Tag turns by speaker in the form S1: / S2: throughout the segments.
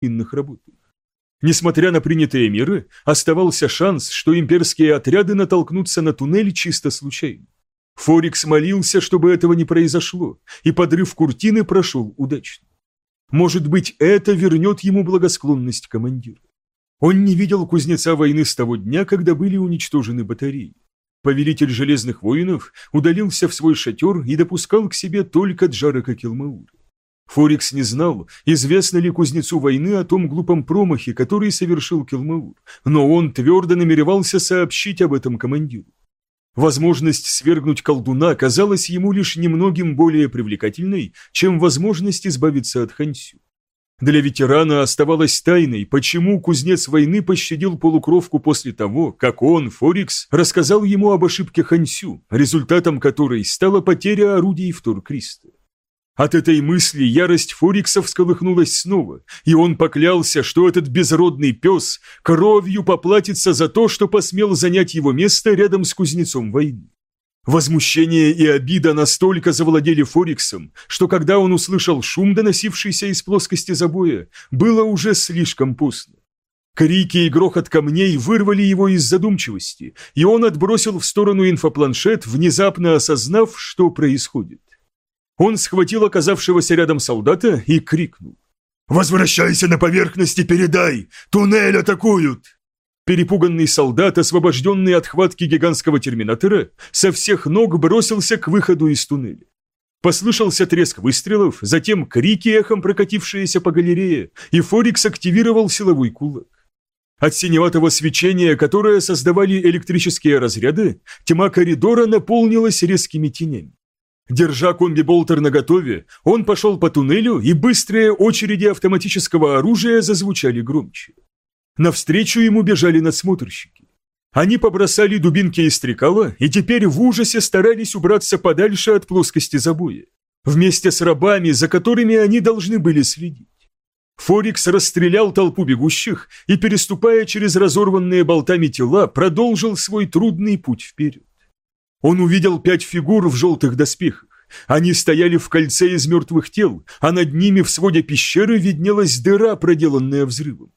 S1: иных работах. Несмотря на принятые меры, оставался шанс, что имперские отряды натолкнутся на туннель чисто случайно. Форикс молился, чтобы этого не произошло, и подрыв куртины прошел удачно. Может быть, это вернет ему благосклонность командира. Он не видел кузнеца войны с того дня, когда были уничтожены батареи. Повелитель Железных Воинов удалился в свой шатер и допускал к себе только Джарака Килмаура. Форикс не знал, известно ли кузнецу войны о том глупом промахе, который совершил Килмаур, но он твердо намеревался сообщить об этом командиру. Возможность свергнуть колдуна казалась ему лишь немногим более привлекательной, чем возможность избавиться от Хансю. Для ветерана оставалось тайной, почему кузнец войны пощадил полукровку после того, как он, Форикс, рассказал ему об ошибке Хансю, результатом которой стала потеря орудий Вторкриста. От этой мысли ярость Форикса всколыхнулась снова, и он поклялся, что этот безродный пес кровью поплатится за то, что посмел занять его место рядом с кузнецом войны. Возмущение и обида настолько завладели Фориксом, что когда он услышал шум, доносившийся из плоскости забоя, было уже слишком поздно. Крики и грохот камней вырвали его из задумчивости, и он отбросил в сторону инфопланшет, внезапно осознав, что происходит. Он схватил оказавшегося рядом солдата и крикнул. «Возвращайся на поверхность и передай! Туннель атакуют!» Перепуганный солдат, освобожденный от хватки гигантского терминатора, со всех ног бросился к выходу из туннеля. Послышался треск выстрелов, затем крики, эхом прокатившиеся по галерее, и Форикс активировал силовой кулак. От синеватого свечения, которое создавали электрические разряды, тьма коридора наполнилась резкими тенями. Держа комби-болтер наготове, он пошел по туннелю, и быстрые очереди автоматического оружия зазвучали громче. Навстречу ему бежали надсмотрщики. Они побросали дубинки и стрекала, и теперь в ужасе старались убраться подальше от плоскости забоя, вместе с рабами, за которыми они должны были следить. Форикс расстрелял толпу бегущих и, переступая через разорванные болтами тела, продолжил свой трудный путь вперед. Он увидел пять фигур в желтых доспехах. Они стояли в кольце из мертвых тел, а над ними в своде пещеры виднелась дыра, проделанная взрывом.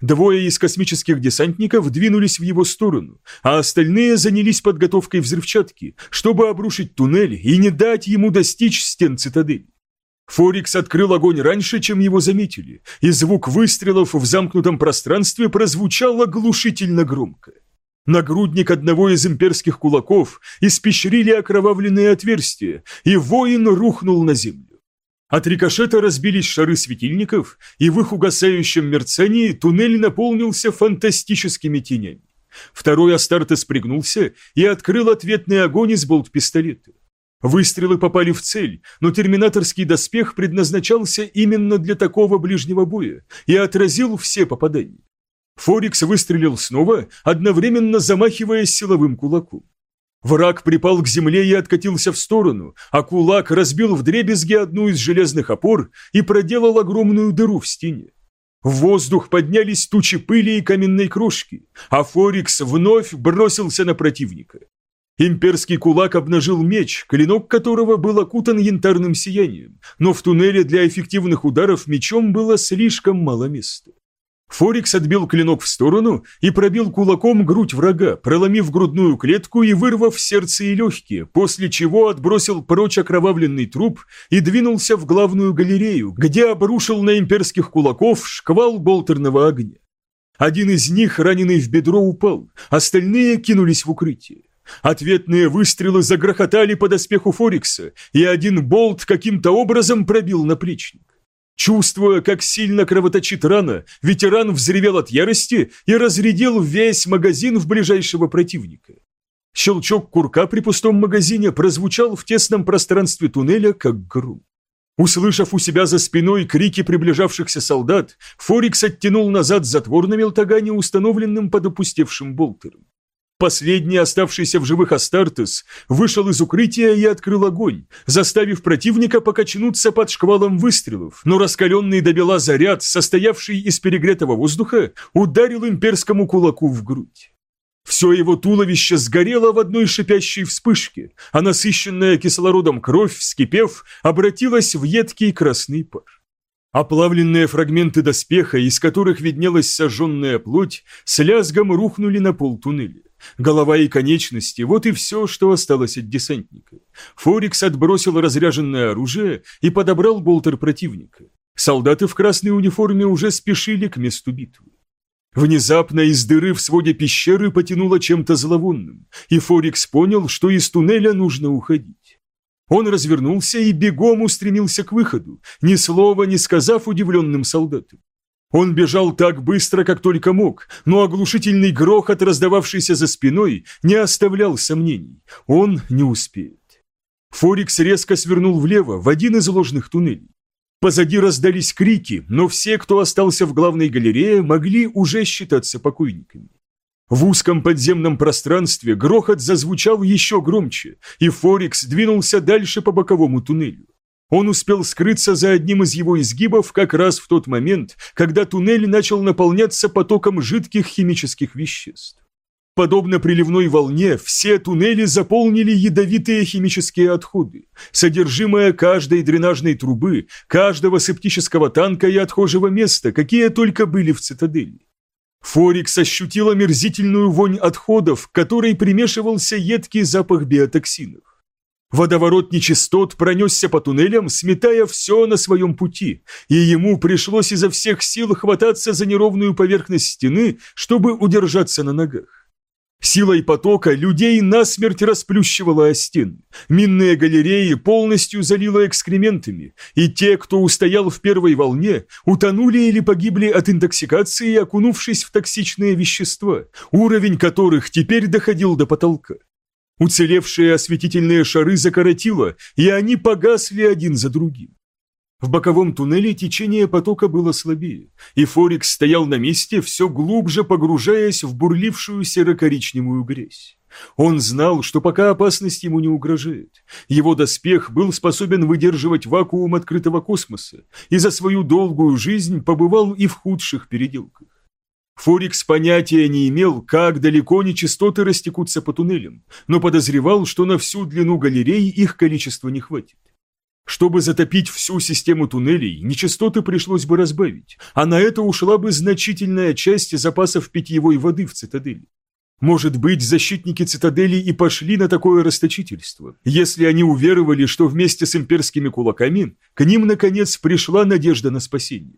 S1: Двое из космических десантников двинулись в его сторону, а остальные занялись подготовкой взрывчатки, чтобы обрушить туннель и не дать ему достичь стен цитадели. Форикс открыл огонь раньше, чем его заметили, и звук выстрелов в замкнутом пространстве прозвучал оглушительно громко. Нагрудник одного из имперских кулаков испещрили окровавленные отверстия, и воин рухнул на землю. От рикошета разбились шары светильников, и в их угасающем мерцании туннель наполнился фантастическими тенями. Второй Астартес пригнулся и открыл ответный огонь из болт-пистолета. Выстрелы попали в цель, но терминаторский доспех предназначался именно для такого ближнего боя и отразил все попадания. Форикс выстрелил снова, одновременно замахиваясь силовым кулаком. Враг припал к земле и откатился в сторону, а кулак разбил вдребезги одну из железных опор и проделал огромную дыру в стене. В воздух поднялись тучи пыли и каменной крошки, а Форикс вновь бросился на противника. Имперский кулак обнажил меч, клинок которого был окутан янтарным сиянием, но в туннеле для эффективных ударов мечом было слишком мало места. Форикс отбил клинок в сторону и пробил кулаком грудь врага, проломив грудную клетку и вырвав сердце и легкие, после чего отбросил прочь окровавленный труп и двинулся в главную галерею, где обрушил на имперских кулаков шквал болтерного огня. Один из них, раненый в бедро, упал, остальные кинулись в укрытие. Ответные выстрелы загрохотали по доспеху Форикса, и один болт каким-то образом пробил наплечник. Чувствуя, как сильно кровоточит рана, ветеран взревел от ярости и разрядил весь магазин в ближайшего противника. Щелчок курка при пустом магазине прозвучал в тесном пространстве туннеля, как гром. Услышав у себя за спиной крики приближавшихся солдат, Форикс оттянул назад затвор на мелтагане, установленным под опустевшим болтером. Последний, оставшийся в живых Астартес, вышел из укрытия и открыл огонь, заставив противника покачнуться под шквалом выстрелов, но раскаленный до бела заряд, состоявший из перегретого воздуха, ударил имперскому кулаку в грудь. Все его туловище сгорело в одной шипящей вспышке, а насыщенная кислородом кровь, вскипев, обратилась в едкий красный пар. Оплавленные фрагменты доспеха, из которых виднелась сожженная плоть, с лязгом рухнули на пол туннеля. Голова и конечности – вот и все, что осталось от десантника. Форикс отбросил разряженное оружие и подобрал болтер противника. Солдаты в красной униформе уже спешили к месту битвы. Внезапно из дыры в своде пещеры потянуло чем-то зловонным, и Форикс понял, что из туннеля нужно уходить. Он развернулся и бегом устремился к выходу, ни слова не сказав удивленным солдатам. Он бежал так быстро, как только мог, но оглушительный грохот, раздававшийся за спиной, не оставлял сомнений. Он не успеет. Форикс резко свернул влево, в один из ложных туннелей. Позади раздались крики, но все, кто остался в главной галерее, могли уже считаться покойниками. В узком подземном пространстве грохот зазвучал еще громче, и Форикс двинулся дальше по боковому туннелю. Он успел скрыться за одним из его изгибов как раз в тот момент, когда туннель начал наполняться потоком жидких химических веществ. Подобно приливной волне, все туннели заполнили ядовитые химические отходы. Содержимое каждой дренажной трубы, каждого септического танка и отхожего места, какие только были в цитадели. Форикс ощутил омерзительную вонь отходов, к которой примешивался едкий запах биотоксинов. Водоворот нечистот пронесся по туннелям, сметая все на своем пути, и ему пришлось изо всех сил хвататься за неровную поверхность стены, чтобы удержаться на ногах. Силой потока людей насмерть расплющивало о стены. Минные галереи полностью залило экскрементами, и те, кто устоял в первой волне, утонули или погибли от интоксикации, окунувшись в токсичные вещества, уровень которых теперь доходил до потолка. Уцелевшие осветительные шары закоротило, и они погасли один за другим. В боковом туннеле течение потока было слабее, и Форикс стоял на месте, все глубже погружаясь в бурлившую серо-коричневую грязь. Он знал, что пока опасность ему не угрожает. Его доспех был способен выдерживать вакуум открытого космоса, и за свою долгую жизнь побывал и в худших переделках. Форикс понятия не имел, как далеко нечистоты растекутся по туннелям, но подозревал, что на всю длину галереи их количества не хватит. Чтобы затопить всю систему туннелей, нечистоты пришлось бы разбавить, а на это ушла бы значительная часть запасов питьевой воды в цитадели. Может быть, защитники цитадели и пошли на такое расточительство, если они уверовали, что вместе с имперскими кулаками к ним, наконец, пришла надежда на спасение.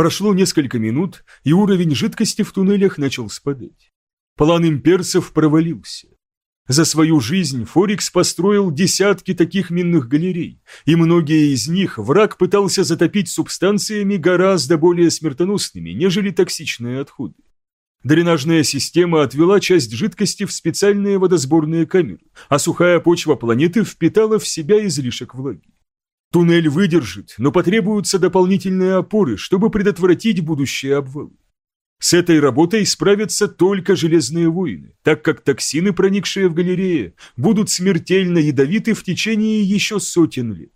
S1: Прошло несколько минут, и уровень жидкости в туннелях начал спадать. План имперцев провалился. За свою жизнь Форикс построил десятки таких минных галерей, и многие из них враг пытался затопить субстанциями гораздо более смертоносными, нежели токсичные отходы. Дренажная система отвела часть жидкости в специальные водосборные камеры, а сухая почва планеты впитала в себя излишек влаги. Туннель выдержит, но потребуются дополнительные опоры, чтобы предотвратить будущие обвалы. С этой работой справятся только железные воины, так как токсины, проникшие в галереи, будут смертельно ядовиты в течение еще сотен лет.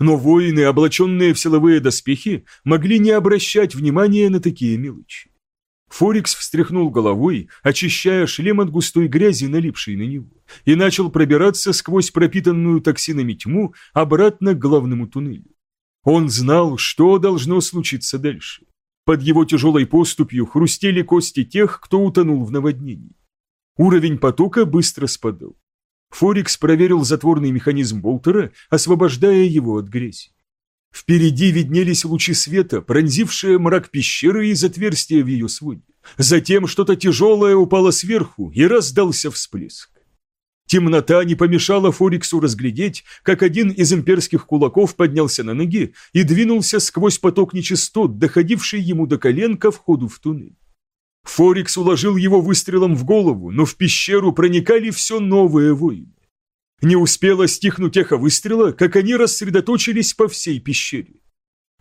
S1: Но воины, облаченные в силовые доспехи, могли не обращать внимания на такие мелочи. Форикс встряхнул головой, очищая шлем от густой грязи, налипшей на него, и начал пробираться сквозь пропитанную токсинами тьму обратно к главному туннелю. Он знал, что должно случиться дальше. Под его тяжелой поступью хрустели кости тех, кто утонул в наводнении. Уровень потока быстро спадал. Форикс проверил затворный механизм Болтера, освобождая его от грязи. Впереди виднелись лучи света, пронзившие мрак пещеры из отверстия в ее своде. Затем что-то тяжелое упало сверху, и раздался всплеск. Темнота не помешала Фориксу разглядеть, как один из имперских кулаков поднялся на ноги и двинулся сквозь поток нечистот, доходивший ему до колен ко входу в туннель. Форикс уложил его выстрелом в голову, но в пещеру проникали все новые воины. Не успело стихнуть эхо выстрела, как они рассредоточились по всей пещере.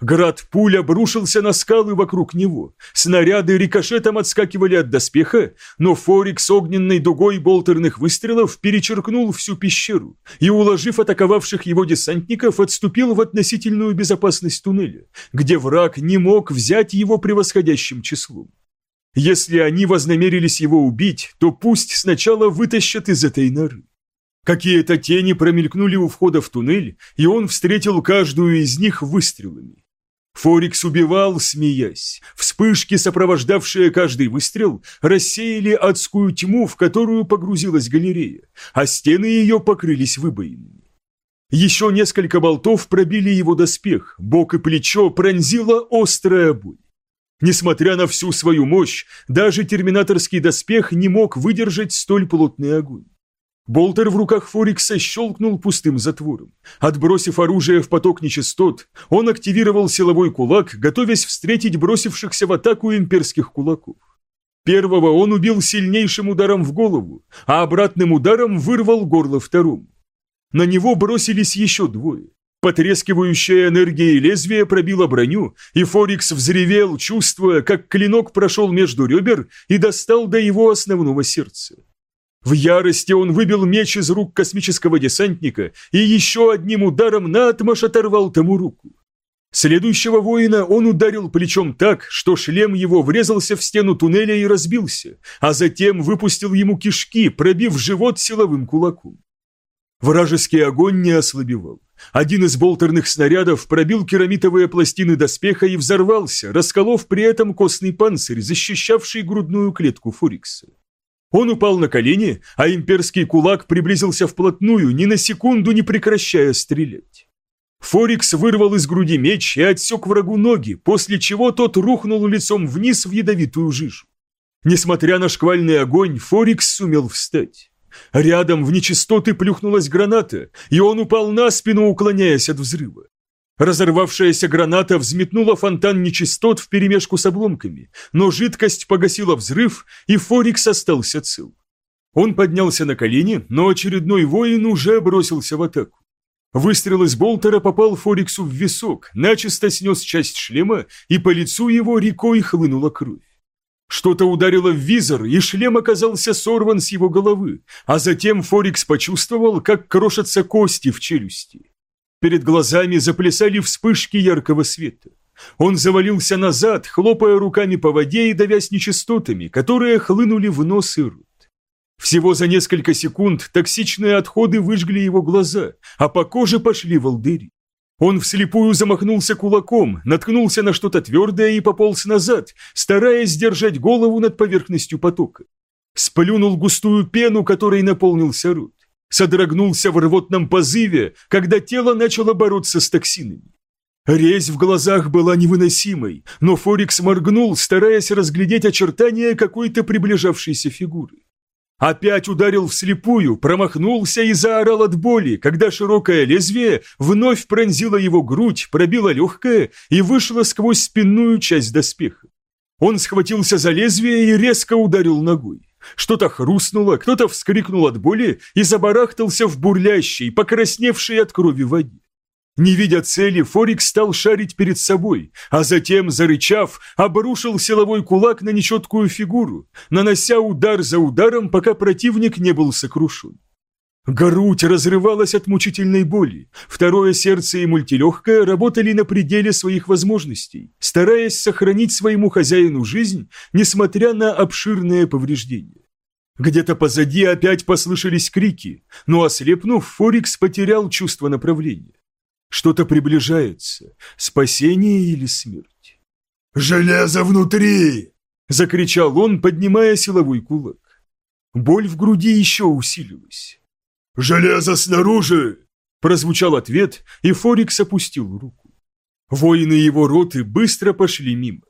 S1: Град пуль обрушился на скалы вокруг него. Снаряды рикошетом отскакивали от доспеха, но Форик с огненной дугой болтерных выстрелов перечеркнул всю пещеру и, уложив атаковавших его десантников, отступил в относительную безопасность туннеля, где враг не мог взять его превосходящим числом. Если они вознамерились его убить, то пусть сначала вытащат из этой норы. Какие-то тени промелькнули у входа в туннель, и он встретил каждую из них выстрелами. Форикс убивал, смеясь. Вспышки, сопровождавшие каждый выстрел, рассеяли адскую тьму, в которую погрузилась галерея, а стены ее покрылись выбоинами. Еще несколько болтов пробили его доспех, бок и плечо пронзила острая боль. Несмотря на всю свою мощь, даже терминаторский доспех не мог выдержать столь плотный огонь. Болтер в руках Форикса щелкнул пустым затвором. Отбросив оружие в поток нечистот, он активировал силовой кулак, готовясь встретить бросившихся в атаку имперских кулаков. Первого он убил сильнейшим ударом в голову, а обратным ударом вырвал горло второму. На него бросились еще двое. Потрескивающая энергия лезвия пробила броню, и Форикс взревел, чувствуя, как клинок прошел между ребер и достал до его основного сердца. В ярости он выбил меч из рук космического десантника и еще одним ударом наотмашь оторвал тому руку. Следующего воина он ударил плечом так, что шлем его врезался в стену туннеля и разбился, а затем выпустил ему кишки, пробив живот силовым кулаком. Вражеский огонь не ослабевал. Один из болтерных снарядов пробил керамитовые пластины доспеха и взорвался, расколов при этом костный панцирь, защищавший грудную клетку Фурикса. Он упал на колени, а имперский кулак приблизился вплотную, ни на секунду не прекращая стрелять. Форикс вырвал из груди меч и отсек врагу ноги, после чего тот рухнул лицом вниз в ядовитую жижу. Несмотря на шквальный огонь, Форикс сумел встать. Рядом в нечистоты плюхнулась граната, и он упал на спину, уклоняясь от взрыва. Разорвавшаяся граната взметнула фонтан нечистот вперемешку с обломками, но жидкость погасила взрыв, и Форикс остался цел. Он поднялся на колени, но очередной воин уже бросился в атаку. Выстрел из болтера попал Фориксу в висок, начисто снес часть шлема, и по лицу его рекой хлынула кровь. Что-то ударило в визор, и шлем оказался сорван с его головы, а затем Форикс почувствовал, как крошатся кости в челюсти. Перед глазами заплясали вспышки яркого света. Он завалился назад, хлопая руками по воде и давясь нечистотами, которые хлынули в нос и рот. Всего за несколько секунд токсичные отходы выжгли его глаза, а по коже пошли волдыри. Он вслепую замахнулся кулаком, наткнулся на что-то твердое и пополз назад, стараясь держать голову над поверхностью потока. Сплюнул густую пену, которой наполнился рот содрогнулся в рвотном позыве, когда тело начало бороться с токсинами. Резь в глазах была невыносимой, но Форикс моргнул, стараясь разглядеть очертания какой-то приближавшейся фигуры. Опять ударил вслепую, промахнулся и заорал от боли, когда широкое лезвие вновь пронзило его грудь, пробило легкое и вышло сквозь спинную часть доспеха. Он схватился за лезвие и резко ударил ногой. Что-то хрустнуло, кто-то вскрикнул от боли и забарахтался в бурлящей, покрасневшей от крови воде. Не видя цели, Форик стал шарить перед собой, а затем, зарычав, обрушил силовой кулак на нечеткую фигуру, нанося удар за ударом, пока противник не был сокрушен. Грудь разрывалась от мучительной боли. Второе сердце и мультилегкое работали на пределе своих возможностей, стараясь сохранить своему хозяину жизнь, несмотря на обширные повреждения. Где-то позади опять послышались крики, но ослепнув, Форикс потерял чувство направления. Что-то приближается, спасение или смерть.
S2: «Железо внутри!»
S1: – закричал он, поднимая силовой кулак. Боль в груди еще усилилась.
S2: «Железо снаружи!»
S1: Прозвучал ответ, и Форикс опустил руку. Воины его роты быстро пошли мимо.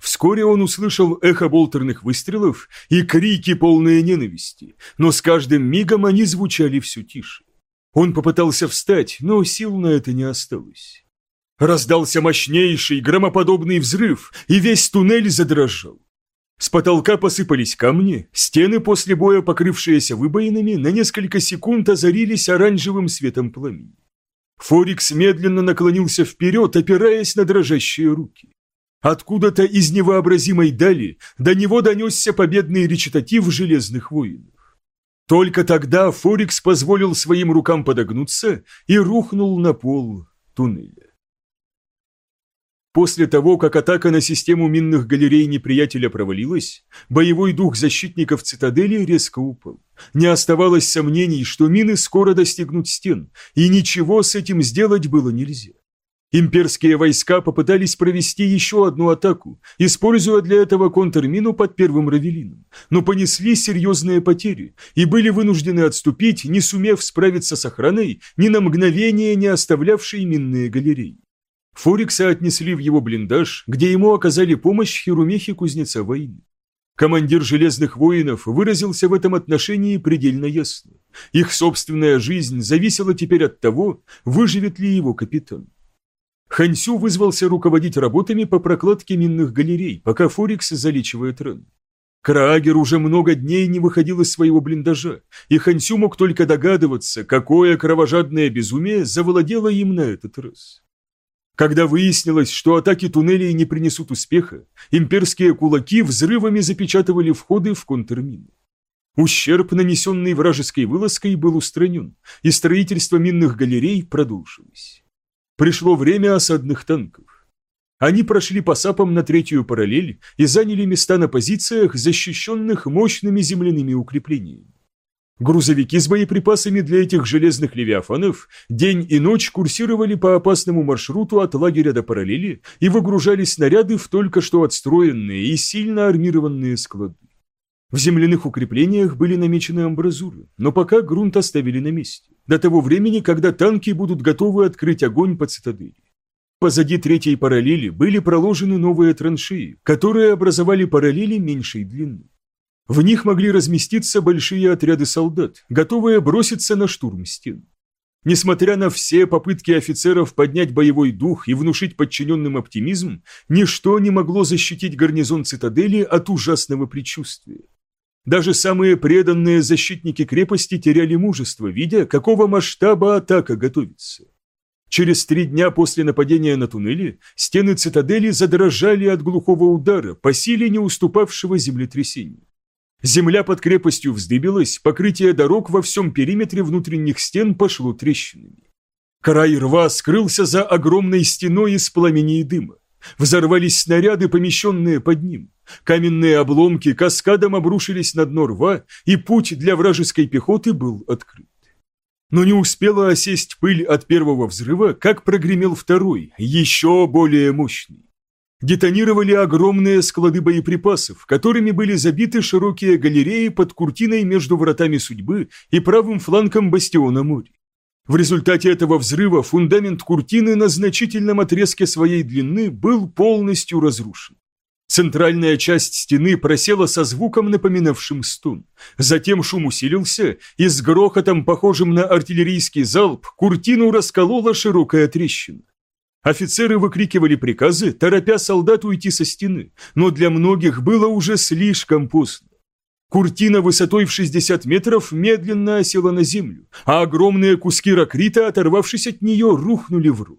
S1: Вскоре он услышал эхо болтерных выстрелов и крики, полные ненависти, но с каждым мигом они звучали все тише. Он попытался встать, но сил на это не осталось. Раздался мощнейший, громоподобный взрыв, и весь туннель задрожал. С потолка посыпались камни, стены после боя, покрывшиеся выбоинами, на несколько секунд озарились оранжевым светом пламени. Форикс медленно наклонился вперед, опираясь на дрожащие руки. Откуда-то из невообразимой дали до него донесся победный речитатив железных воинов. Только тогда Форикс позволил своим рукам подогнуться и рухнул на пол туннеля. После того, как атака на систему минных галерей неприятеля провалилась, боевой дух защитников цитадели резко упал. Не оставалось сомнений, что мины скоро достигнут стен, и ничего с этим сделать было нельзя. Имперские войска попытались провести еще одну атаку, используя для этого контрмину под первым равелином, но понесли серьезные потери и были вынуждены отступить, не сумев справиться с охраной, ни на мгновение не оставлявшей минные галереи. Форикса отнесли в его блиндаж, где ему оказали помощь херумехи кузнеца войны. Командир Железных воинов выразился в этом отношении предельно ясно. Их собственная жизнь зависела теперь от того, выживет ли его капитан. Хансю вызвался руководить работами по прокладке минных галерей, пока Форикс залечивает раны. Краагер уже много дней не выходил из своего блиндажа, и Хансю мог только догадываться, какое кровожадное безумие завладело им на этот раз. Когда выяснилось, что атаки туннелей не принесут успеха, имперские кулаки взрывами запечатывали входы в контрмины. Ущерб, нанесенный вражеской вылазкой, был устранен, и строительство минных галерей продолжилось. Пришло время осадных танков. Они прошли по сапам на третью параллель и заняли места на позициях, защищенных мощными земляными укреплениями. Грузовики с боеприпасами для этих железных левиафанов день и ночь курсировали по опасному маршруту от лагеря до параллели и выгружали снаряды в только что отстроенные и сильно армированные склады. В земляных укреплениях были намечены амбразуры, но пока грунт оставили на месте, до того времени, когда танки будут готовы открыть огонь по цитадели. Позади третьей параллели были проложены новые траншеи, которые образовали параллели меньшей длины. В них могли разместиться большие отряды солдат, готовые броситься на штурм стен. Несмотря на все попытки офицеров поднять боевой дух и внушить подчиненным оптимизм, ничто не могло защитить гарнизон цитадели от ужасного предчувствия. Даже самые преданные защитники крепости теряли мужество, видя, какого масштаба атака готовится. Через три дня после нападения на туннели стены цитадели задрожали от глухого удара, по силе не уступавшего землетрясению. Земля под крепостью вздыбилась, покрытие дорог во всем периметре внутренних стен пошло трещинами. Край рва скрылся за огромной стеной из пламени и дыма. Взорвались снаряды, помещенные под ним. Каменные обломки каскадом обрушились на дно рва, и путь для вражеской пехоты был открыт. Но не успела осесть пыль от первого взрыва, как прогремел второй, еще более мощный. Детонировали огромные склады боеприпасов, которыми были забиты широкие галереи под куртиной между вратами судьбы и правым флангом бастиона моря. В результате этого взрыва фундамент куртины на значительном отрезке своей длины был полностью разрушен. Центральная часть стены просела со звуком, напоминавшим стон. Затем шум усилился, и с грохотом, похожим на артиллерийский залп, куртину расколола широкая трещина. Офицеры выкрикивали приказы, торопя солдат уйти со стены, но для многих было уже слишком поздно. Куртина высотой в 60 метров медленно осела на землю, а огромные куски ракрита, оторвавшись от нее, рухнули в ров.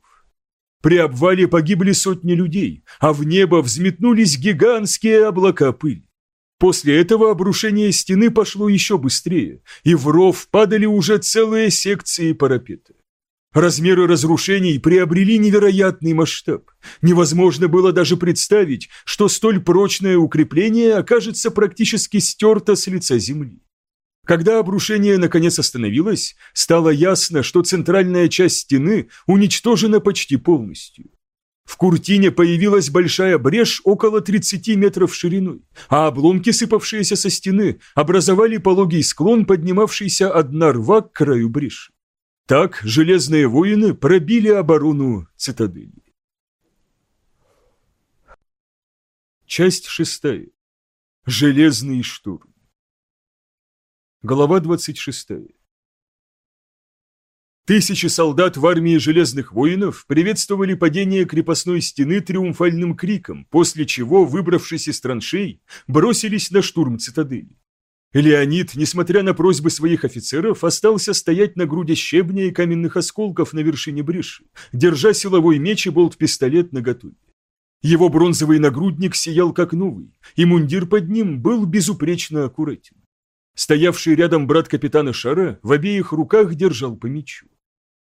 S1: При обвале погибли сотни людей, а в небо взметнулись гигантские облака пыли. После этого обрушение стены пошло еще быстрее, и в ров падали уже целые секции парапета. Размеры разрушений приобрели невероятный масштаб. Невозможно было даже представить, что столь прочное укрепление окажется практически стерто с лица земли. Когда обрушение наконец остановилось, стало ясно, что центральная часть стены уничтожена почти полностью. В куртине появилась большая брешь около 30 метров шириной, а обломки, сыпавшиеся со стены, образовали пологий склон, поднимавшийся от рва к краю бреши. Так железные воины пробили оборону цитадели. Часть шестая. Железный штурм. Глава 26. Тысячи солдат в армии железных воинов приветствовали падение крепостной стены триумфальным криком, после чего, выбравшись из траншей, бросились на штурм цитадели. Леонид, несмотря на просьбы своих офицеров, остался стоять на груди щебня и каменных осколков на вершине бреши, держа силовой меч и болт-пистолет наготове. Его бронзовый нагрудник сиял как новый, и мундир под ним был безупречно аккуратен. Стоявший рядом брат капитана Шара в обеих руках держал по мечу.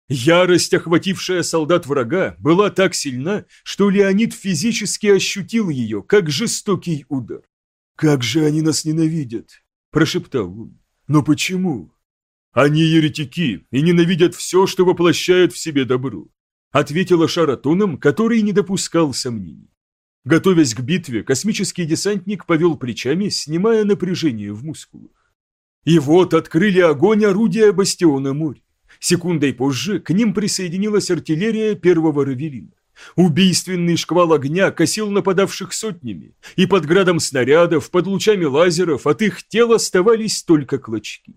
S1: Ярость, охватившая солдат врага, была так сильна, что Леонид физически ощутил ее, как жестокий удар. «Как же они нас ненавидят!» – прошептал он. «Но почему?» «Они еретики и ненавидят все, что воплощает в себе добро. ответила Шара тоном, который не допускал сомнений. Готовясь к битве, космический десантник повел плечами, снимая напряжение в мускулах. И вот открыли огонь орудия бастиона моря. Секундой позже к ним присоединилась артиллерия первого Равелина. Убийственный шквал огня косил нападавших сотнями, и под градом снарядов, под лучами лазеров от их тел оставались только клочки.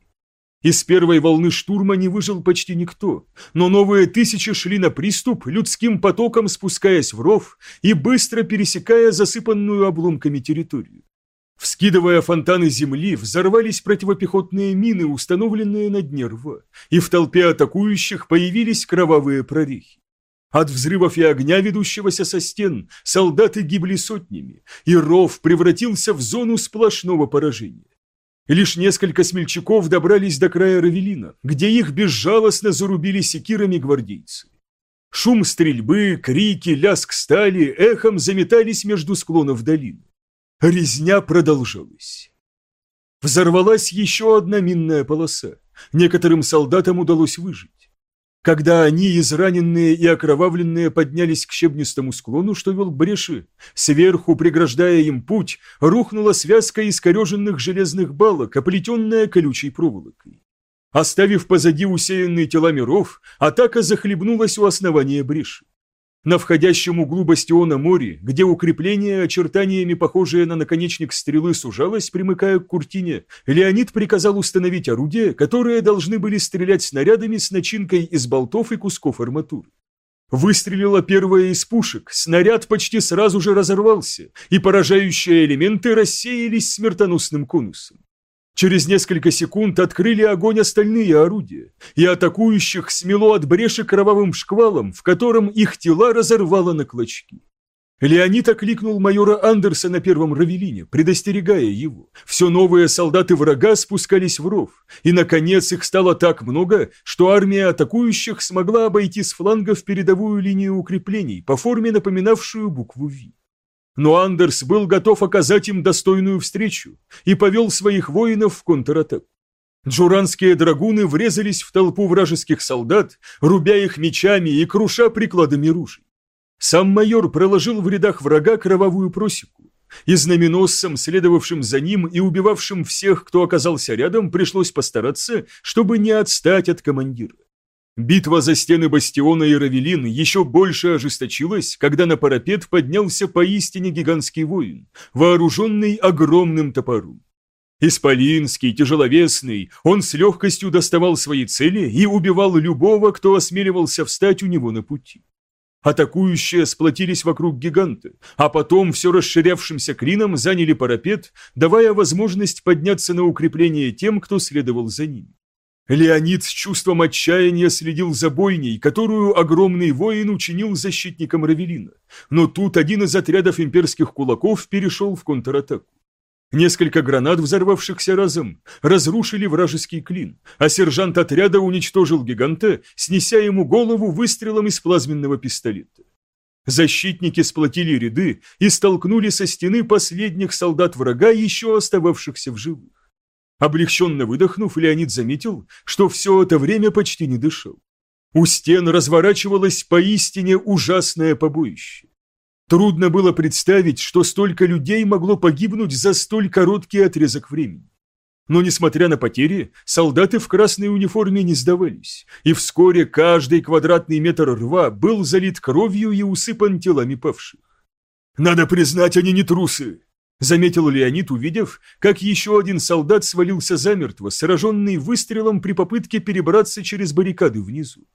S1: Из первой волны штурма не выжил почти никто, но новые тысячи шли на приступ, людским потоком спускаясь в ров и быстро пересекая засыпанную обломками территорию. Вскидывая фонтаны земли, взорвались противопехотные мины, установленные на дне рва, и в толпе атакующих появились кровавые прорехи. От взрывов и огня, ведущегося со стен, солдаты гибли сотнями, и ров превратился в зону сплошного поражения. Лишь несколько смельчаков добрались до края Равелина, где их безжалостно зарубили секирами гвардейцы. Шум стрельбы, крики, лязг стали эхом заметались между склонов долины. Резня продолжалась. Взорвалась еще одна минная полоса. Некоторым солдатам удалось выжить. Когда они, израненные и окровавленные, поднялись к щебнистому склону, что вел бреши, сверху, преграждая им путь, рухнула связка искореженных железных балок, оплетенная колючей проволокой. Оставив позади усеянные тела миров, атака захлебнулась у основания бреши. На входящем углу бастиона море, где укрепление, очертаниями похожее на наконечник стрелы, сужалось, примыкая к куртине, Леонид приказал установить орудия, которые должны были стрелять снарядами с начинкой из болтов и кусков арматуры. Выстрелила первая из пушек, снаряд почти сразу же разорвался, и поражающие элементы рассеялись смертоносным конусом. Через несколько секунд открыли огонь остальные орудия, и атакующих смело от бреши кровавым шквалом, в котором их тела разорвало на клочки. Леонид окликнул майора Андерса на первом равелине, предостерегая его. Все новые солдаты врага спускались в ров, и, наконец, их стало так много, что армия атакующих смогла обойти с флангов передовую линию укреплений, по форме напоминавшую букву «Ви». Но Андерс был готов оказать им достойную встречу и повел своих воинов в контратаку. Джуранские драгуны врезались в толпу вражеских солдат, рубя их мечами и круша прикладами ружей. Сам майор проложил в рядах врага кровавую просеку, и знаменосцам, следовавшим за ним и убивавшим всех, кто оказался рядом, пришлось постараться, чтобы не отстать от командира. Битва за стены бастиона и Равелин еще больше ожесточилась, когда на парапет поднялся поистине гигантский воин, вооруженный огромным топором. Исполинский, тяжеловесный, он с легкостью доставал свои цели и убивал любого, кто осмеливался встать у него на пути. Атакующие сплотились вокруг гиганта, а потом все расширявшимся клином заняли парапет, давая возможность подняться на укрепление тем, кто следовал за ними. Леонид с чувством отчаяния следил за бойней, которую огромный воин учинил защитникам Равелина. Но тут один из отрядов имперских кулаков перешел в контратаку. Несколько гранат, взорвавшихся разом, разрушили вражеский клин, а сержант отряда уничтожил гиганта, снеся ему голову выстрелом из плазменного пистолета. Защитники сплотили ряды и столкнули со стены последних солдат врага, еще остававшихся в живых. Облегченно выдохнув, Леонид заметил, что все это время почти не дышал. У стен разворачивалось поистине ужасное побоище. Трудно было представить, что столько людей могло погибнуть за столь короткий отрезок времени. Но, несмотря на потери, солдаты в красной униформе не сдавались, и вскоре каждый квадратный метр рва был залит кровью и усыпан телами павших. «Надо признать, они не трусы!» Заметил Леонид, увидев, как еще один солдат свалился замертво, сраженный выстрелом при попытке перебраться через баррикады внизу.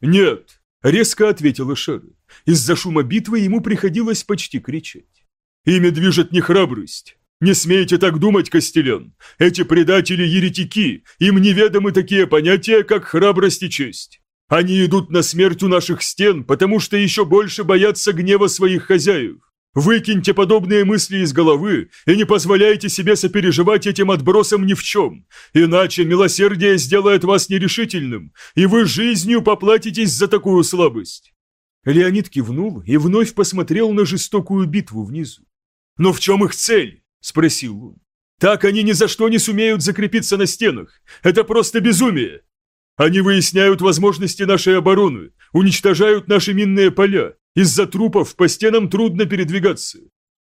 S1: «Нет», — резко ответила Шара. Из-за шума битвы ему приходилось почти кричать. «Ими движет не храбрость. Не смейте так думать, Костелян. Эти предатели-еретики, им неведомы такие понятия, как храбрость и честь. Они идут на смерть у наших стен, потому что еще больше боятся гнева своих хозяев. Выкиньте подобные мысли из головы и не позволяйте себе сопереживать этим отбросам ни в чем, иначе милосердие сделает вас нерешительным, и вы жизнью поплатитесь за такую слабость». Леонид кивнул и вновь посмотрел на жестокую битву внизу. «Но в чем их цель?» – спросил он. «Так они ни за что не сумеют закрепиться на стенах. Это просто безумие. Они выясняют возможности нашей обороны, Уничтожают наши минные поля. Из-за трупов по стенам трудно передвигаться.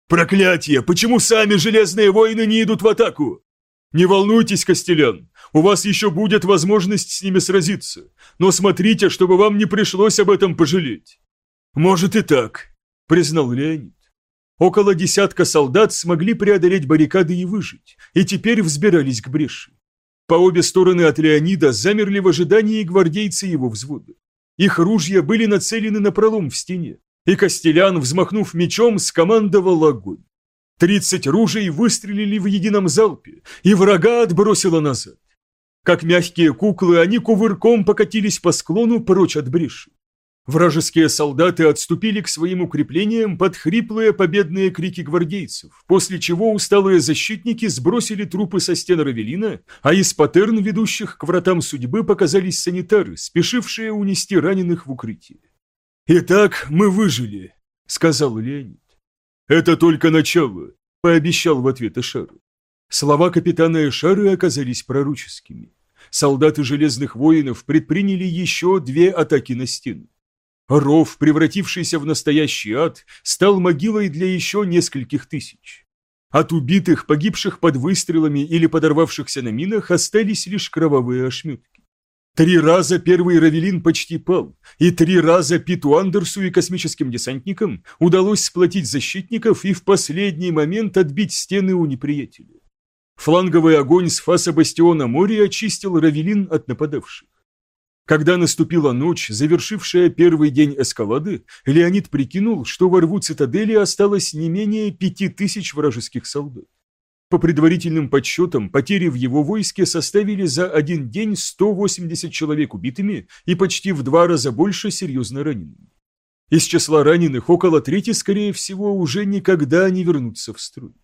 S1: Проклятие! Почему сами железные воины не идут в атаку? Не волнуйтесь, Костелян, у вас еще будет возможность с ними сразиться, но смотрите, чтобы вам не пришлось об этом пожалеть. Может и так, признал Леонид. Около десятка солдат смогли преодолеть баррикады и выжить, и теперь взбирались к бреши. По обе стороны от Леонида замерли в ожидании гвардейцы его взвода. Их ружья были нацелены на пролом в стене, и Костелян, взмахнув мечом, скомандовал огонь. Тридцать ружей выстрелили в едином залпе, и врага отбросило назад. Как мягкие куклы, они кувырком покатились по склону прочь от бреши. Вражеские солдаты отступили к своим укреплениям под хриплые победные крики гвардейцев, после чего усталые защитники сбросили трупы со стен Равелина, а из патерн, ведущих к вратам судьбы, показались санитары, спешившие унести раненых в укрытие. «Итак, мы выжили», — сказал Леонид. «Это только начало», — пообещал в ответ Эшару. Слова капитана Эшары оказались пророческими. Солдаты Железных Воинов предприняли еще две атаки на стену. Ров, превратившийся в настоящий ад, стал могилой для еще нескольких тысяч. От убитых, погибших под выстрелами или подорвавшихся на минах остались лишь кровавые ошметки. Три раза первый Равелин почти пал, и три раза Питу Андерсу и космическим десантникам удалось сплотить защитников и в последний момент отбить стены у неприятеля. Фланговый огонь с фаса бастиона моря очистил Равелин от нападавших. Когда наступила ночь, завершившая первый день эскалады, Леонид прикинул, что во рву цитадели осталось не менее пяти тысяч вражеских солдат. По предварительным подсчетам, потери в его войске составили за один день 180 человек убитыми и почти в два раза больше серьезно ранеными. Из числа раненых около трети, скорее всего, уже никогда не вернутся в строй.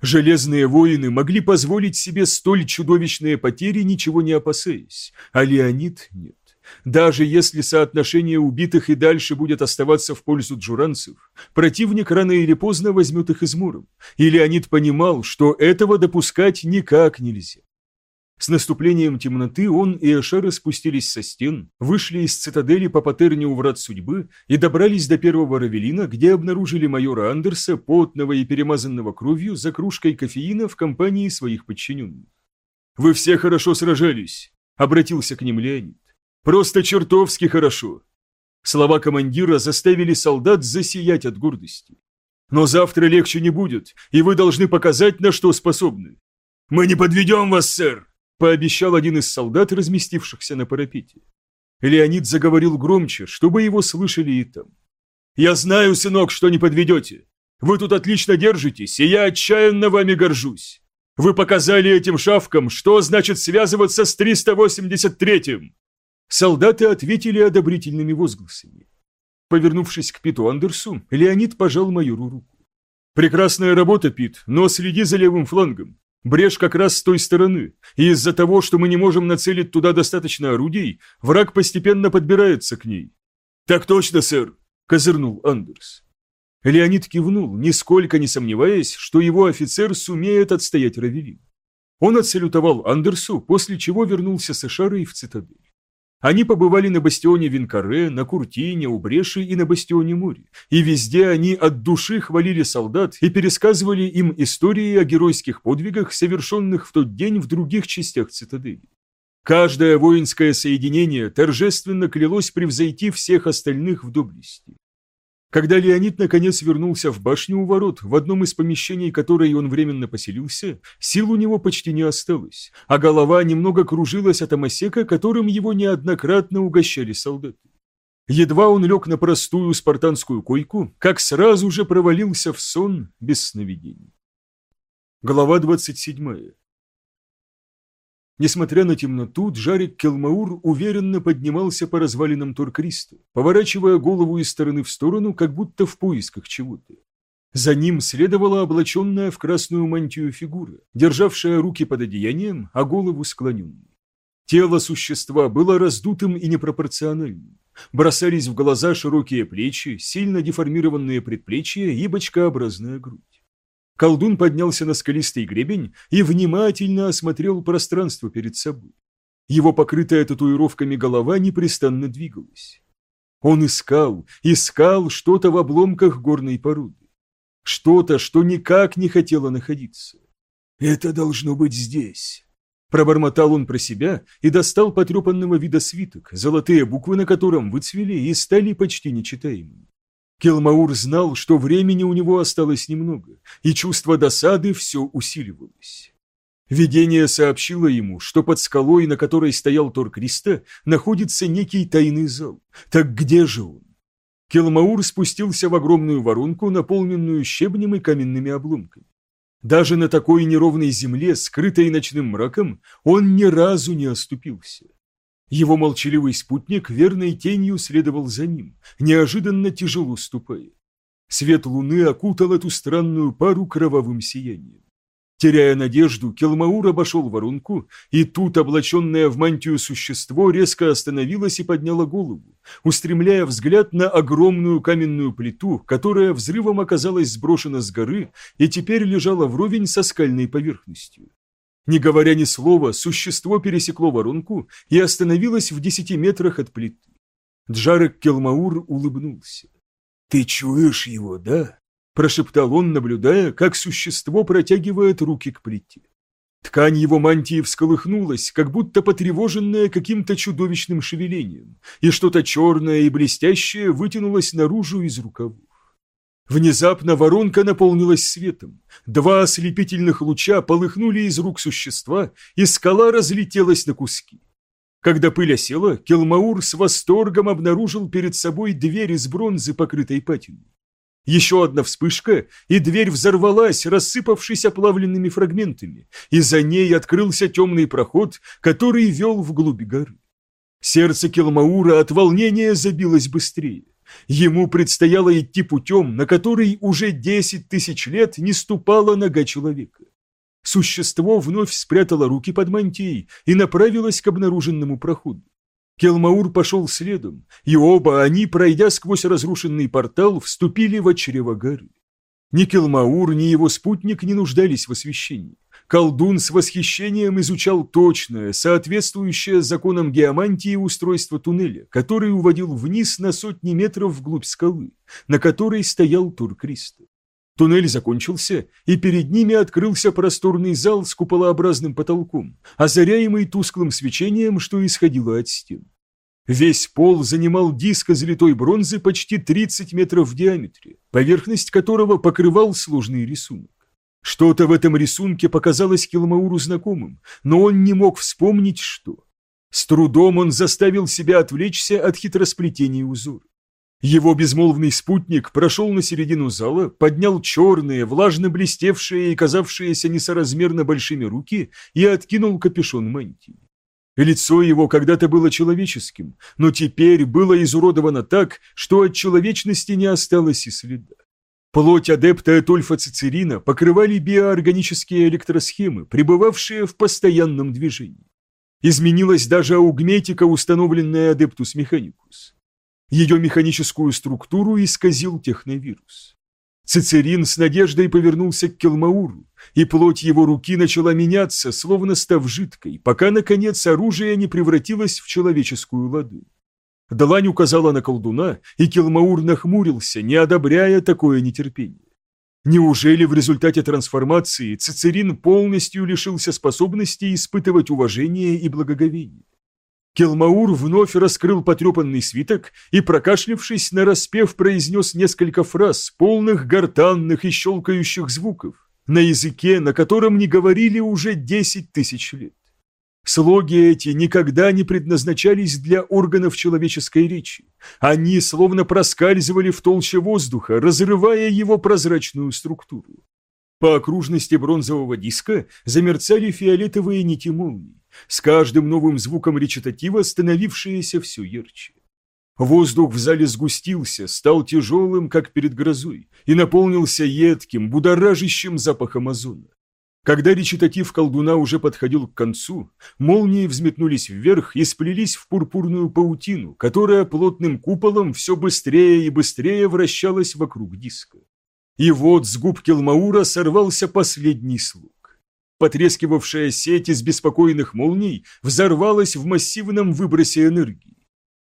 S1: Железные воины могли позволить себе столь чудовищные потери, ничего не опасаясь, а Леонид нет. Даже если соотношение убитых и дальше будет оставаться в пользу джуранцев, противник рано или поздно возьмет их измором, и Леонид понимал, что этого допускать никак нельзя. С наступлением темноты он и Эшера спустились со стен, вышли из цитадели по патерне у врат судьбы и добрались до первого равелина, где обнаружили майора Андерса, потного и перемазанного кровью, за кружкой кофеина в компании своих подчиненных. «Вы все хорошо сражались», — обратился к ним Леонид. Просто чертовски хорошо. Слова командира заставили солдат засиять от гордости. Но завтра легче не будет, и вы должны показать, на что способны. Мы не подведем вас, сэр, пообещал один из солдат, разместившихся на парапете. Леонид заговорил громче, чтобы его слышали и там. «Я знаю, сынок, что не подведете. Вы тут отлично держитесь, и я отчаянно вами горжусь. Вы показали этим шавкам, что значит связываться с 383-м. Солдаты ответили одобрительными возгласами. Повернувшись к Питу Андерсу, Леонид пожал майору руку. «Прекрасная работа, Пит, но следи за левым флангом. Брешь как раз с той стороны, и из-за того, что мы не можем нацелить туда достаточно орудий, враг постепенно подбирается к ней». «Так точно, сэр», — козырнул Андерс. Леонид кивнул, нисколько не сомневаясь, что его офицер сумеет отстоять Равелин. Он отсалютовал Андерсу, после чего вернулся с Эшарой в цитадель. Они побывали на бастионе Винкаре, на Куртине, у Бреши и на бастионе Мури. И везде они от души хвалили солдат и пересказывали им истории о геройских подвигах, совершенных в тот день в других частях цитадели. Каждое воинское соединение торжественно клялось превзойти всех остальных в доблести. Когда Леонид наконец вернулся в башню у ворот, в одном из помещений, которое он временно поселился, сил у него почти не осталось, а голова немного кружилась от амосека, которым его неоднократно угощали солдаты. Едва он лег на простую спартанскую койку, как сразу же провалился в сон без сновидений. Глава двадцать седьмая. Несмотря на темноту, Джарик Келмаур уверенно поднимался по развалинам Торкриста, поворачивая голову из стороны в сторону, как будто в поисках чего-то. За ним следовала облаченная в красную мантию фигура, державшая руки под одеянием, а голову склоненной. Тело существа было раздутым и непропорциональным. Бросались в глаза широкие плечи, сильно деформированные предплечья и бочкообразная грудь. Колдун поднялся на скалистый гребень и внимательно осмотрел пространство перед собой. Его покрытая татуировками голова непрестанно двигалась. Он искал, искал что-то в обломках горной породы. Что-то, что никак не хотело находиться. «Это должно быть здесь», Пробормотал он про себя и достал потрепанного вида свиток, золотые буквы на котором выцвели и стали почти нечитаемыми. Келмаур знал, что времени у него осталось немного, и чувство досады все усиливалось. Видение сообщило ему, что под скалой, на которой стоял Тор Криста, находится некий тайный зал. Так где же он? Келмаур спустился в огромную воронку, наполненную щебнем и каменными обломками. Даже на такой неровной земле, скрытой ночным мраком, он ни разу не оступился. Его молчаливый спутник верной тенью следовал за ним, неожиданно тяжело ступая. Свет луны окутал эту странную пару кровавым сиянием. Теряя надежду, Келмаур обошел воронку, и тут облаченное в мантию существо резко остановилось и подняло голову, устремляя взгляд на огромную каменную плиту, которая взрывом оказалась сброшена с горы и теперь лежала вровень со скальной поверхностью. Не говоря ни слова, существо пересекло воронку и остановилось в десяти метрах от плиты. Джарек Келмаур улыбнулся. «Ты чуешь его, да?» прошептал он, наблюдая, как существо протягивает руки к плите. Ткань его мантии всколыхнулась, как будто потревоженная каким-то чудовищным шевелением, и что-то черное и блестящее вытянулось наружу из рукавов. Внезапно воронка наполнилась светом. Два ослепительных луча полыхнули из рук существа, и скала разлетелась на куски. Когда пыль осела, Келмаур с восторгом обнаружил перед собой дверь из бронзы, покрытой патиной. Еще одна вспышка, и дверь взорвалась, рассыпавшись оплавленными фрагментами, и за ней открылся темный проход, который вел вглубь горы. Сердце Келмаура от волнения забилось быстрее. Ему предстояло идти путем, на который уже десять тысяч лет не ступала нога человека. Существо вновь спрятало руки под мантией и направилось к обнаруженному проходу. Келмаур пошел следом, и оба они, пройдя сквозь разрушенный портал, вступили в чрево горы. Ни Келмаур, ни его спутник не нуждались в освещении. Колдун с восхищением изучал точное, соответствующее законам геомантии устройство туннеля, который уводил вниз на сотни метров вглубь скалы, на которой стоял Тур Криста. Туннель закончился, и перед ними открылся просторный зал с куполообразным потолком, озаряемый тусклым свечением, что исходило от стен. Весь пол занимал диск из литой бронзы почти 30 метров в диаметре, поверхность которого покрывал сложный рисунок. Что-то в этом рисунке показалось Килмауру знакомым, но он не мог вспомнить, что. С трудом он заставил себя отвлечься от хитросплетений узора. Его безмолвный спутник прошел на середину зала, поднял черные, влажно блестевшие и казавшиеся несоразмерно большими руки и откинул капюшон мантии. Лицо его когда-то было человеческим, но теперь было изуродовано так, что от человечности не осталось и следа. Плоть адепта Этольфа Цицерина покрывали биоорганические электросхемы, пребывавшие в постоянном движении. Изменилась даже аугметика, установленная Адептус Механикус. Ее механическую структуру исказил техновирус. Цицерин с надеждой повернулся к Келмауру, и плоть его руки начала меняться, словно став жидкой, пока, наконец, оружие не превратилось в человеческую ладонь. Далань указала на колдуна, и Келмаур нахмурился, не одобряя такое нетерпение. Неужели в результате трансформации Цицерин полностью лишился способности испытывать уважение и благоговение? Келмаур вновь раскрыл потрепанный свиток и, прокашлившись, нараспев произнес несколько фраз, полных гортанных и щелкающих звуков, на языке, на котором не говорили уже десять тысяч лет. Слоги эти никогда не предназначались для органов человеческой речи. Они словно проскальзывали в толще воздуха, разрывая его прозрачную структуру. По окружности бронзового диска замерцали фиолетовые нити молний с каждым новым звуком речитатива становившееся все ярче. Воздух в зале сгустился, стал тяжелым, как перед грозой, и наполнился едким, будоражащим запахом озона. Когда речитатив колдуна уже подходил к концу, молнии взметнулись вверх и сплелись в пурпурную паутину, которая плотным куполом все быстрее и быстрее вращалась вокруг диска. И вот с губ Келмаура сорвался последний слух. Потрескивавшая сеть из беспокойных молний взорвалась в массивном выбросе энергии.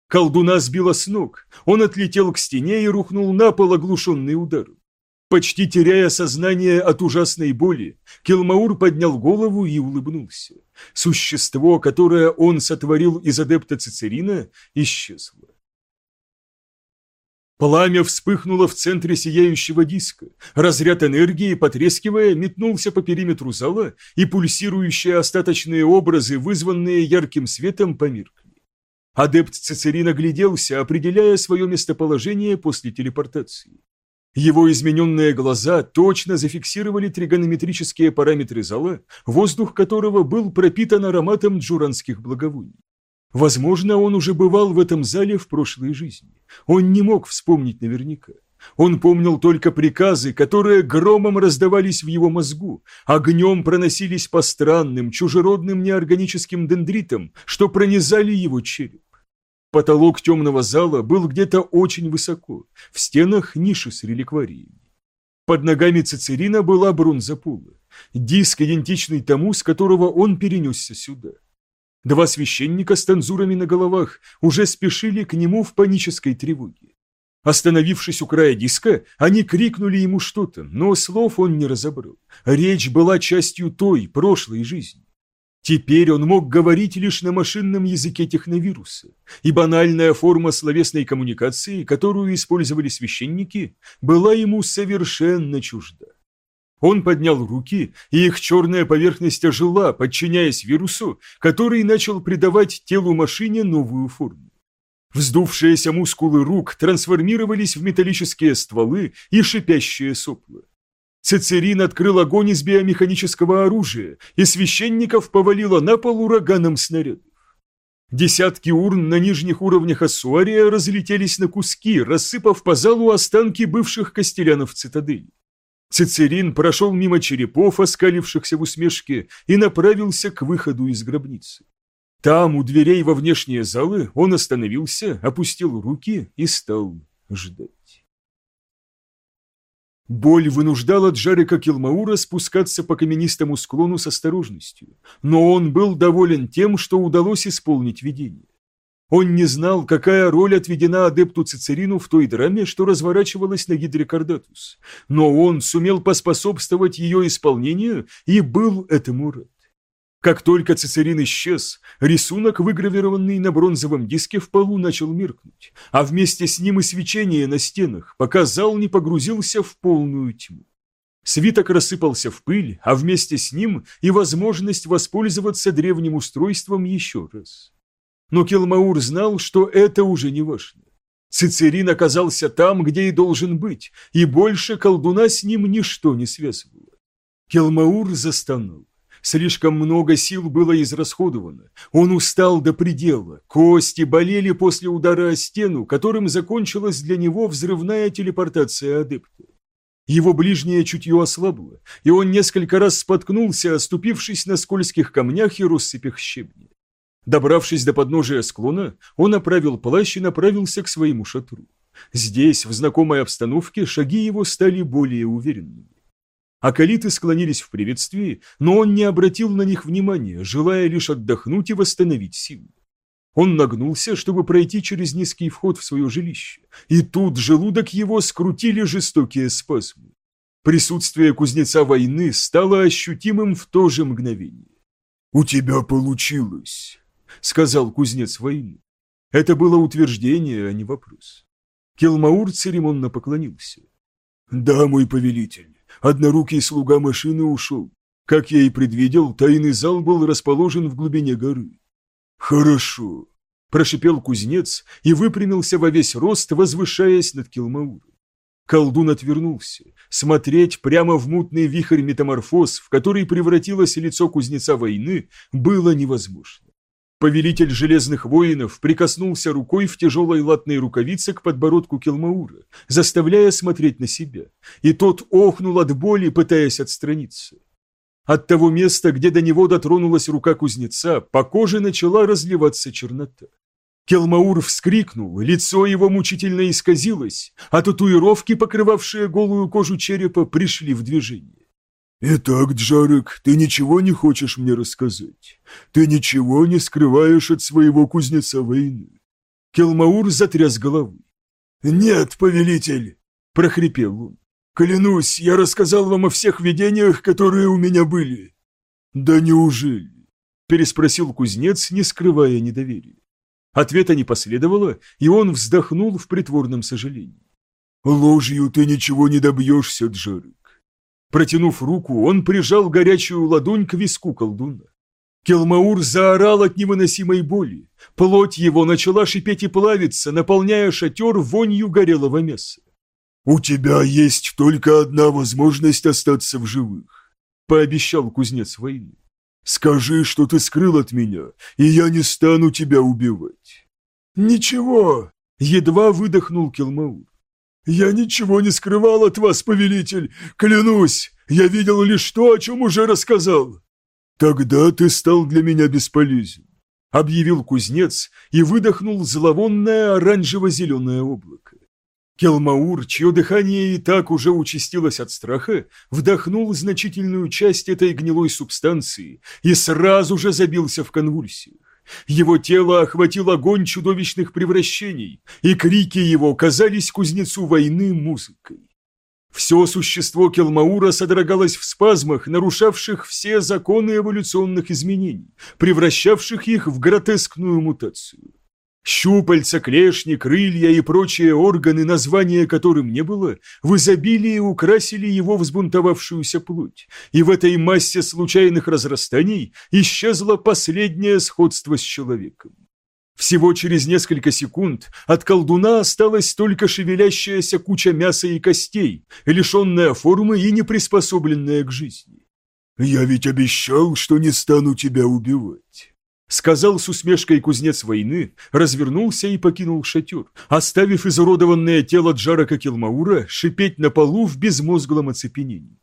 S1: Колдуна сбила с ног, он отлетел к стене и рухнул на пол, оглушенный ударом. Почти теряя сознание от ужасной боли, Келмаур поднял голову и улыбнулся. Существо, которое он сотворил из адепта Цицерина, исчезло. Пламя вспыхнуло в центре сияющего диска. Разряд энергии, потрескивая, метнулся по периметру зала, и пульсирующие остаточные образы, вызванные ярким светом, померкли. Адепт Цицерин огляделся, определяя свое местоположение после телепортации. Его измененные глаза точно зафиксировали тригонометрические параметры зала, воздух которого был пропитан ароматом джуранских благовоний. Возможно, он уже бывал в этом зале в прошлой жизни. Он не мог вспомнить наверняка. Он помнил только приказы, которые громом раздавались в его мозгу, огнем проносились по странным, чужеродным неорганическим дендритам, что пронизали его череп. Потолок темного зала был где-то очень высоко, в стенах ниши с реликвариями. Под ногами Цицерина была бронза пула, диск, идентичный тому, с которого он перенесся сюда. Два священника с танзурами на головах уже спешили к нему в панической тревоге. Остановившись у края диска, они крикнули ему что-то, но слов он не разобрал. Речь была частью той, прошлой жизни. Теперь он мог говорить лишь на машинном языке техновируса, и банальная форма словесной коммуникации, которую использовали священники, была ему совершенно чужда. Он поднял руки, и их черная поверхность ожила, подчиняясь вирусу, который начал придавать телу машине новую форму. Вздувшиеся мускулы рук трансформировались в металлические стволы и шипящие сопла. Цицерин открыл огонь из биомеханического оружия, и священников повалило на пол ураганом снарядов. Десятки урн на нижних уровнях Ассуария разлетелись на куски, рассыпав по залу останки бывших костелянов цитадели. Цицерин прошел мимо черепов, оскалившихся в усмешке, и направился к выходу из гробницы. Там, у дверей во внешние залы, он остановился, опустил руки и стал ждать. Боль вынуждала Джарика Килмаура спускаться по каменистому склону с осторожностью, но он был доволен тем, что удалось исполнить видение. Он не знал, какая роль отведена адепту Цицерину в той драме, что разворачивалась на Гидрикардатус, но он сумел поспособствовать ее исполнению и был этому рад. Как только Цицерин исчез, рисунок, выгравированный на бронзовом диске в полу, начал меркнуть, а вместе с ним и свечение на стенах, пока зал не погрузился в полную тьму. Свиток рассыпался в пыль, а вместе с ним и возможность воспользоваться древним устройством еще раз. Но Келмаур знал, что это уже не важно. Цицерин оказался там, где и должен быть, и больше колдуна с ним ничто не связывало. Келмаур застонал. Слишком много сил было израсходовано. Он устал до предела. Кости болели после удара о стену, которым закончилась для него взрывная телепортация адепта. Его ближнее чутье ослабло, и он несколько раз споткнулся, оступившись на скользких камнях и россыпях щебня. Добравшись до подножия склона, он оправил плащ и направился к своему шатру. Здесь, в знакомой обстановке, шаги его стали более уверенными. Акалиты склонились в приветствии, но он не обратил на них внимания, желая лишь отдохнуть и восстановить силы. Он нагнулся, чтобы пройти через низкий вход в свое жилище, и тут желудок его скрутили жестокие спазмы. Присутствие кузнеца войны стало ощутимым в то же мгновение.
S2: «У тебя получилось», — сказал кузнец войны.
S1: Это было утверждение, а не вопрос. Келмаур церемонно поклонился.
S2: «Да, мой повелитель, однорукий слуга машины ушел. Как я и предвидел, тайный зал был расположен в глубине горы».
S1: «Хорошо», – прошипел кузнец и выпрямился во весь рост, возвышаясь над Келмауром. Колдун отвернулся. Смотреть прямо в мутный вихрь метаморфоз, в который превратилось лицо кузнеца войны, было невозможно. Повелитель железных воинов прикоснулся рукой в тяжелой латной рукавице к подбородку Келмаура, заставляя смотреть на себя, и тот охнул от боли, пытаясь отстраниться. От того места, где до него дотронулась рука кузнеца, по коже начала разливаться чернота. Келмаур вскрикнул, лицо его мучительно исказилось, а татуировки, покрывавшие голую кожу черепа, пришли в движение.
S2: «Итак, Джарек, ты ничего не хочешь мне рассказать? Ты ничего не скрываешь от своего кузнеца войны?»
S1: Келмаур затряс головой.
S2: «Нет, повелитель!» – прохрипел он. «Клянусь, я рассказал вам о всех видениях, которые у меня были». «Да неужели?» – переспросил кузнец, не скрывая недоверия. Ответа не последовало, и он вздохнул в притворном сожалении. «Ложью ты ничего не добьешься, Джарик». Протянув руку, он прижал горячую ладонь к виску колдуна. Келмаур заорал от невыносимой боли. Плоть его начала шипеть и плавиться, наполняя шатер вонью горелого мяса. «У тебя есть только одна возможность остаться в живых», — пообещал кузнец войны. «Скажи, что ты скрыл от меня, и я не стану тебя убивать». «Ничего», — едва выдохнул Келмаур. «Я ничего не скрывал от вас, повелитель, клянусь, я видел лишь то, о чем уже рассказал». «Тогда ты стал для меня бесполезен», — объявил кузнец и выдохнул зловонное оранжево-зеленое облако. Келмаур, чье дыхание и так уже участилось от страха, вдохнул значительную часть этой гнилой субстанции и сразу же забился в конвульсиях. Его тело охватил огонь чудовищных превращений, и крики его казались кузнецу войны музыкой. Все существо Келмаура содрогалось в спазмах, нарушавших все законы эволюционных изменений, превращавших их в гротескную мутацию. Щупальца, клешни, крылья и прочие органы, названия которым не было, в изобилии украсили его взбунтовавшуюся плоть, и в этой массе случайных разрастаний исчезло последнее сходство с человеком. Всего через несколько секунд от колдуна осталась только шевелящаяся куча мяса и костей, лишенная формы и не приспособленная к жизни. «Я ведь обещал, что не стану тебя убивать». Сказал с усмешкой кузнец войны, развернулся и покинул шатер, оставив изуродованное тело Джарака Килмаура шипеть на полу в безмозглом оцепенении.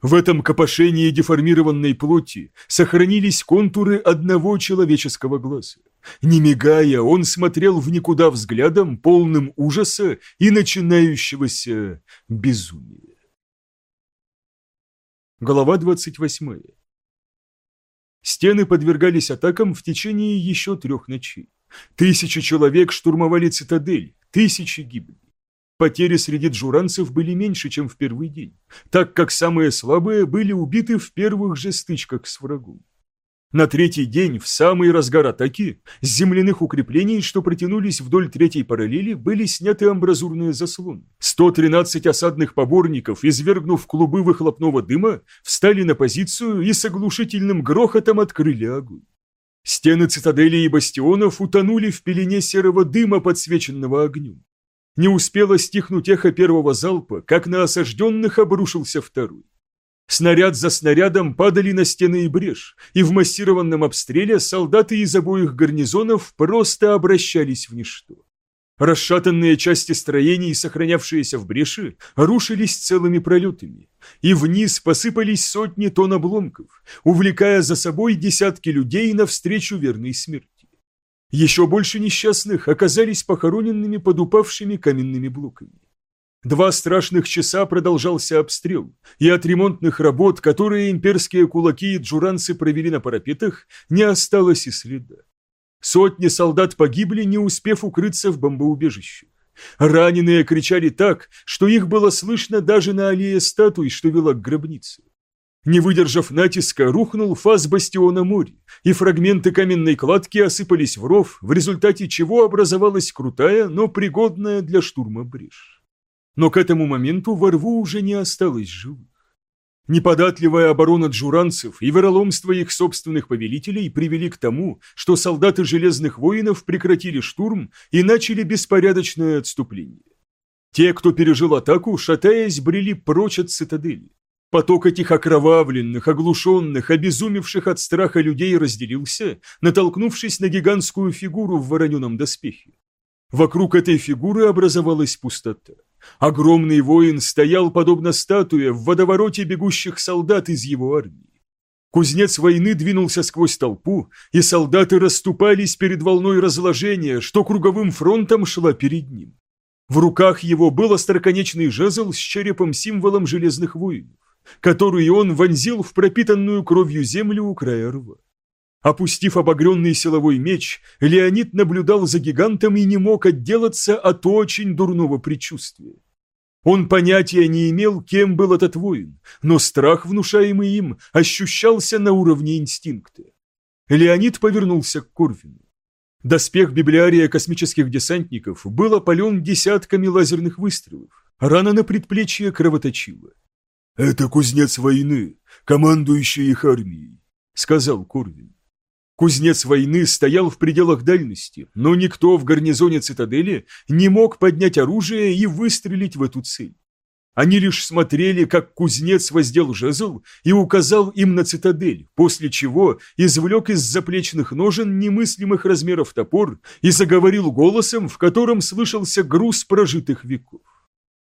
S2: В этом копошении деформированной плоти сохранились контуры одного человеческого глаза. Не мигая, он смотрел в никуда взглядом, полным ужаса и начинающегося безумия. Глава двадцать восьмая. Стены подвергались атакам в течение еще трех ночей. Тысячи человек штурмовали цитадель, тысячи гибли. Потери среди джуранцев были меньше, чем в первый день, так как самые слабые были убиты в первых же стычках с врагом. На третий день, в самый разгар атаки, с земляных укреплений, что протянулись вдоль третьей параллели, были сняты амбразурные заслоны. 113 осадных поборников, извергнув клубы выхлопного дыма, встали на позицию и с оглушительным грохотом открыли огонь. Стены цитадели и бастионов утонули в пелене серого дыма, подсвеченного огнем. Не успело стихнуть эхо первого залпа, как на осажденных обрушился второй. Снаряд за снарядом падали на стены и брешь, и в массированном обстреле солдаты из обоих гарнизонов просто обращались в ничто. Расшатанные части строений, сохранявшиеся в бреши, рушились целыми пролетами, и вниз посыпались сотни тонн обломков, увлекая за собой десятки людей навстречу верной смерти. Еще больше несчастных оказались похороненными под упавшими каменными блоками. Два страшных часа продолжался обстрел, и от ремонтных работ, которые имперские кулаки и джуранцы провели на парапетах, не осталось и следа. Сотни солдат погибли, не успев укрыться в бомбоубежище. Раненые кричали так, что их было слышно даже на аллее статуй, что вела к гробнице. Не выдержав натиска, рухнул фас бастиона моря, и фрагменты каменной кладки осыпались в ров, в результате чего образовалась крутая, но пригодная для штурма брешь. Но к этому моменту во рву уже не осталось живых. Неподатливая оборона джуранцев и вероломство их собственных повелителей привели к тому, что солдаты Железных воинов прекратили штурм и начали беспорядочное отступление. Те, кто пережил атаку, шатаясь, брели прочь от цитадели. Поток этих окровавленных, оглушенных, обезумевших от страха людей разделился, натолкнувшись на гигантскую фигуру в вороненом доспехе. Вокруг этой фигуры образовалась пустота. Огромный воин стоял подобно статуе в водовороте бегущих солдат из его армии. Кузнец войны двинулся сквозь толпу, и солдаты расступались перед волной разложения, что круговым фронтом шла перед ним. В руках его был остроконечный жезл с черепом-символом железных воинов, который он вонзил в пропитанную кровью землю у края рва. Опустив обогренный силовой меч, Леонид наблюдал за гигантом и не мог отделаться от очень дурного предчувствия. Он понятия не имел, кем был этот воин, но страх, внушаемый им, ощущался на уровне инстинкта. Леонид повернулся к Корвину. Доспех библиария космических десантников был опален десятками лазерных выстрелов. Рана на предплечье кровоточила.
S1: «Это кузнец войны, командующий их армией», — сказал Корвин.
S2: Кузнец войны стоял в пределах дальности, но никто в гарнизоне цитадели не мог поднять оружие и выстрелить в эту цель. Они лишь смотрели, как кузнец воздел жезл и указал им на цитадель, после чего извлек из заплечных ножен немыслимых размеров топор и заговорил голосом, в котором слышался груз прожитых веков.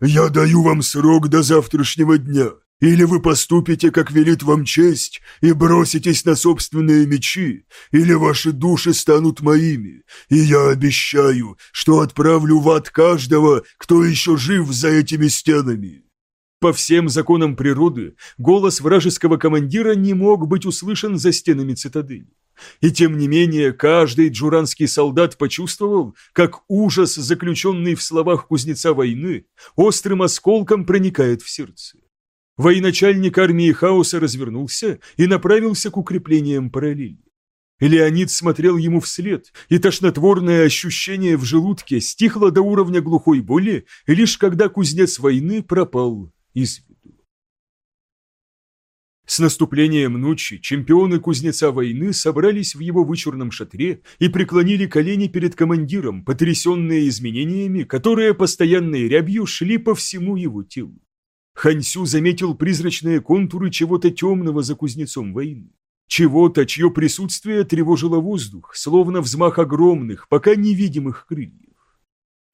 S1: «Я даю вам срок до завтрашнего дня. Или вы поступите, как велит вам честь, и броситесь на собственные мечи, или ваши души станут моими, и я обещаю, что отправлю в ад каждого, кто еще жив за этими стенами».
S2: По всем законам природы голос вражеского командира не мог быть услышан за стенами цитадели. И тем не менее каждый джуранский солдат почувствовал, как ужас, заключенный в словах кузнеца войны, острым осколком проникает в сердце. Военачальник армии хаоса развернулся и направился к укреплениям параллели. Леонид смотрел ему вслед, и тошнотворное ощущение в желудке стихло до уровня глухой боли, лишь когда кузнец войны пропал из виду. С наступлением ночи чемпионы кузнеца войны собрались в его вычурном шатре и преклонили колени перед командиром, потрясенные изменениями, которые постоянной рябью шли по всему его телу. Хансю заметил призрачные контуры чего-то темного за кузнецом войны. Чего-то, чье присутствие тревожило воздух, словно взмах огромных, пока невидимых крыльев.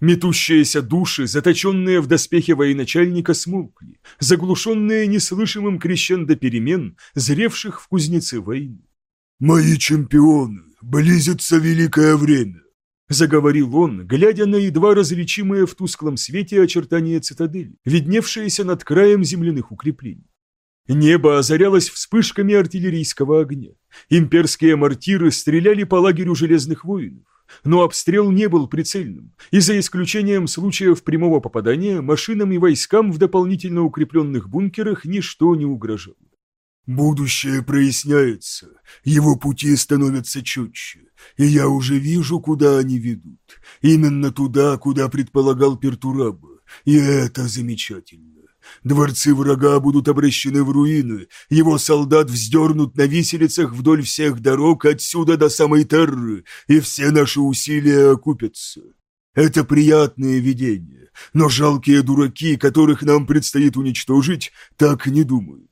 S2: Метущиеся души, заточенные в доспехе военачальника, смолкли, заглушенные неслышимым крещендо перемен, зревших в кузнеце войны.
S1: «Мои чемпионы, близится великое время
S2: заговорил он, глядя на едва различимые в тусклом свете очертания цитадели, видневшиеся над краем земляных укреплений. Небо озарялось вспышками артиллерийского огня. Имперские мортиры стреляли по лагерю железных воинов. Но обстрел не был прицельным, и за исключением случаев прямого попадания машинам и войскам в дополнительно укрепленных бункерах ничто не угрожало.
S1: Будущее проясняется, его пути становятся четче, и я уже вижу, куда они ведут. Именно туда, куда предполагал Пертураба, и это замечательно. Дворцы врага будут обращены в руины, его солдат вздернут на виселицах вдоль всех дорог отсюда до самой Терры, и все наши усилия окупятся. Это приятное видение, но жалкие дураки, которых нам предстоит уничтожить, так не думают.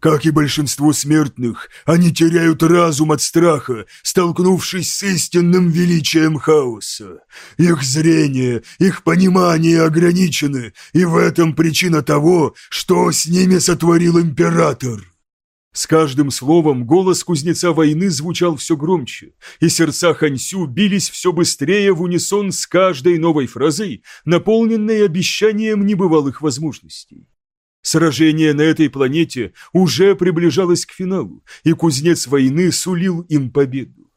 S1: Как и большинство смертных, они теряют разум от страха, столкнувшись с истинным величием хаоса. Их зрение, их понимание ограничены, и в этом причина того, что с ними сотворил император.
S2: С каждым словом голос кузнеца войны звучал все громче, и сердца Хансю бились все быстрее в унисон с каждой новой фразой, наполненной обещанием небывалых возможностей. Сражение на этой планете уже приближалось к финалу, и кузнец войны сулил им победу.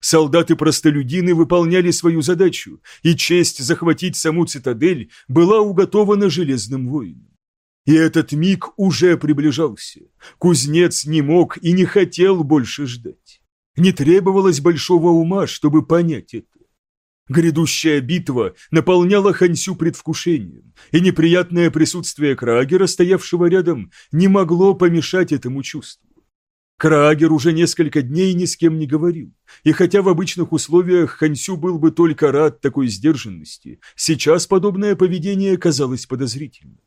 S2: Солдаты-простолюдины выполняли свою задачу, и честь захватить саму цитадель была уготована железным воином. И этот миг уже приближался. Кузнец не мог и не хотел больше ждать. Не требовалось большого ума, чтобы понять это. Грядущая битва наполняла Хансю предвкушением, и неприятное присутствие Крагера, стоявшего рядом, не могло помешать этому чувству. Крагер уже несколько дней ни с кем не говорил, и хотя в обычных условиях Хансю был бы только рад такой сдержанности, сейчас подобное поведение казалось подозрительным.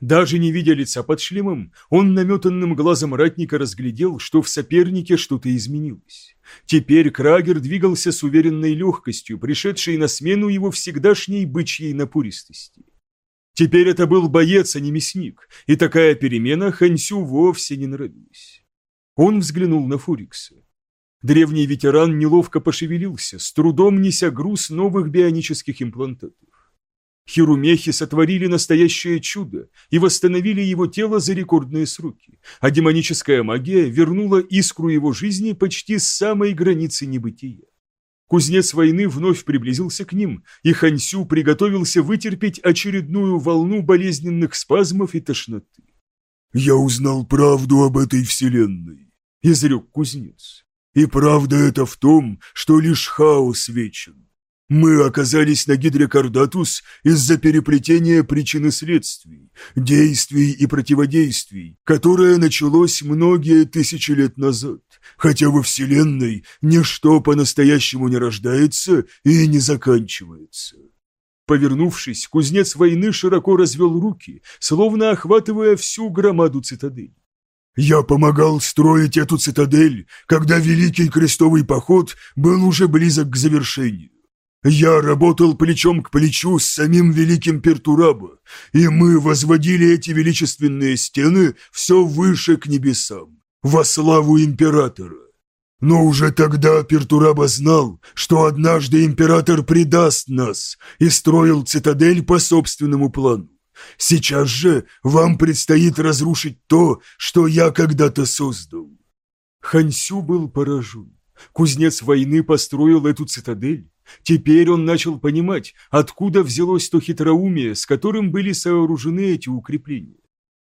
S2: Даже не видя лица под шлемом, он наметанным глазом ратника разглядел, что в сопернике что-то изменилось. Теперь Крагер двигался с уверенной легкостью, пришедшей на смену его всегдашней бычьей напористости. Теперь это был боец, а не мясник, и такая перемена Хансю вовсе не нравилась. Он взглянул на Фурикса. Древний ветеран неловко пошевелился, с трудом неся груз новых бионических имплантатов.
S1: Хирумехи сотворили настоящее чудо и восстановили его тело за рекордные сроки, а демоническая магия вернула искру его жизни почти с самой границы небытия. Кузнец войны вновь приблизился к ним, и Хансю приготовился вытерпеть очередную волну болезненных спазмов и тошноты.
S2: «Я узнал правду об этой вселенной», — изрек кузнец. «И правда это в том, что лишь хаос вечен. Мы оказались на Гидре Кардатус из-за переплетения причин и следствий, действий и противодействий, которое началось многие тысячи лет назад, хотя во Вселенной ничто по-настоящему не рождается и не заканчивается.
S1: Повернувшись, кузнец войны широко развел руки, словно охватывая всю громаду цитадели.
S2: Я помогал строить эту цитадель, когда Великий Крестовый Поход был уже близок к завершению. Я работал плечом к плечу с самим великим Пертураба, и мы возводили эти величественные стены все выше к небесам, во славу императора. Но уже тогда Пертураба знал, что однажды император предаст нас и строил цитадель по собственному плану. Сейчас же вам предстоит разрушить то, что я когда-то создал.
S1: Хансю был поражен. Кузнец войны построил эту цитадель, Теперь он начал понимать, откуда взялось то хитроумие, с которым были сооружены эти укрепления.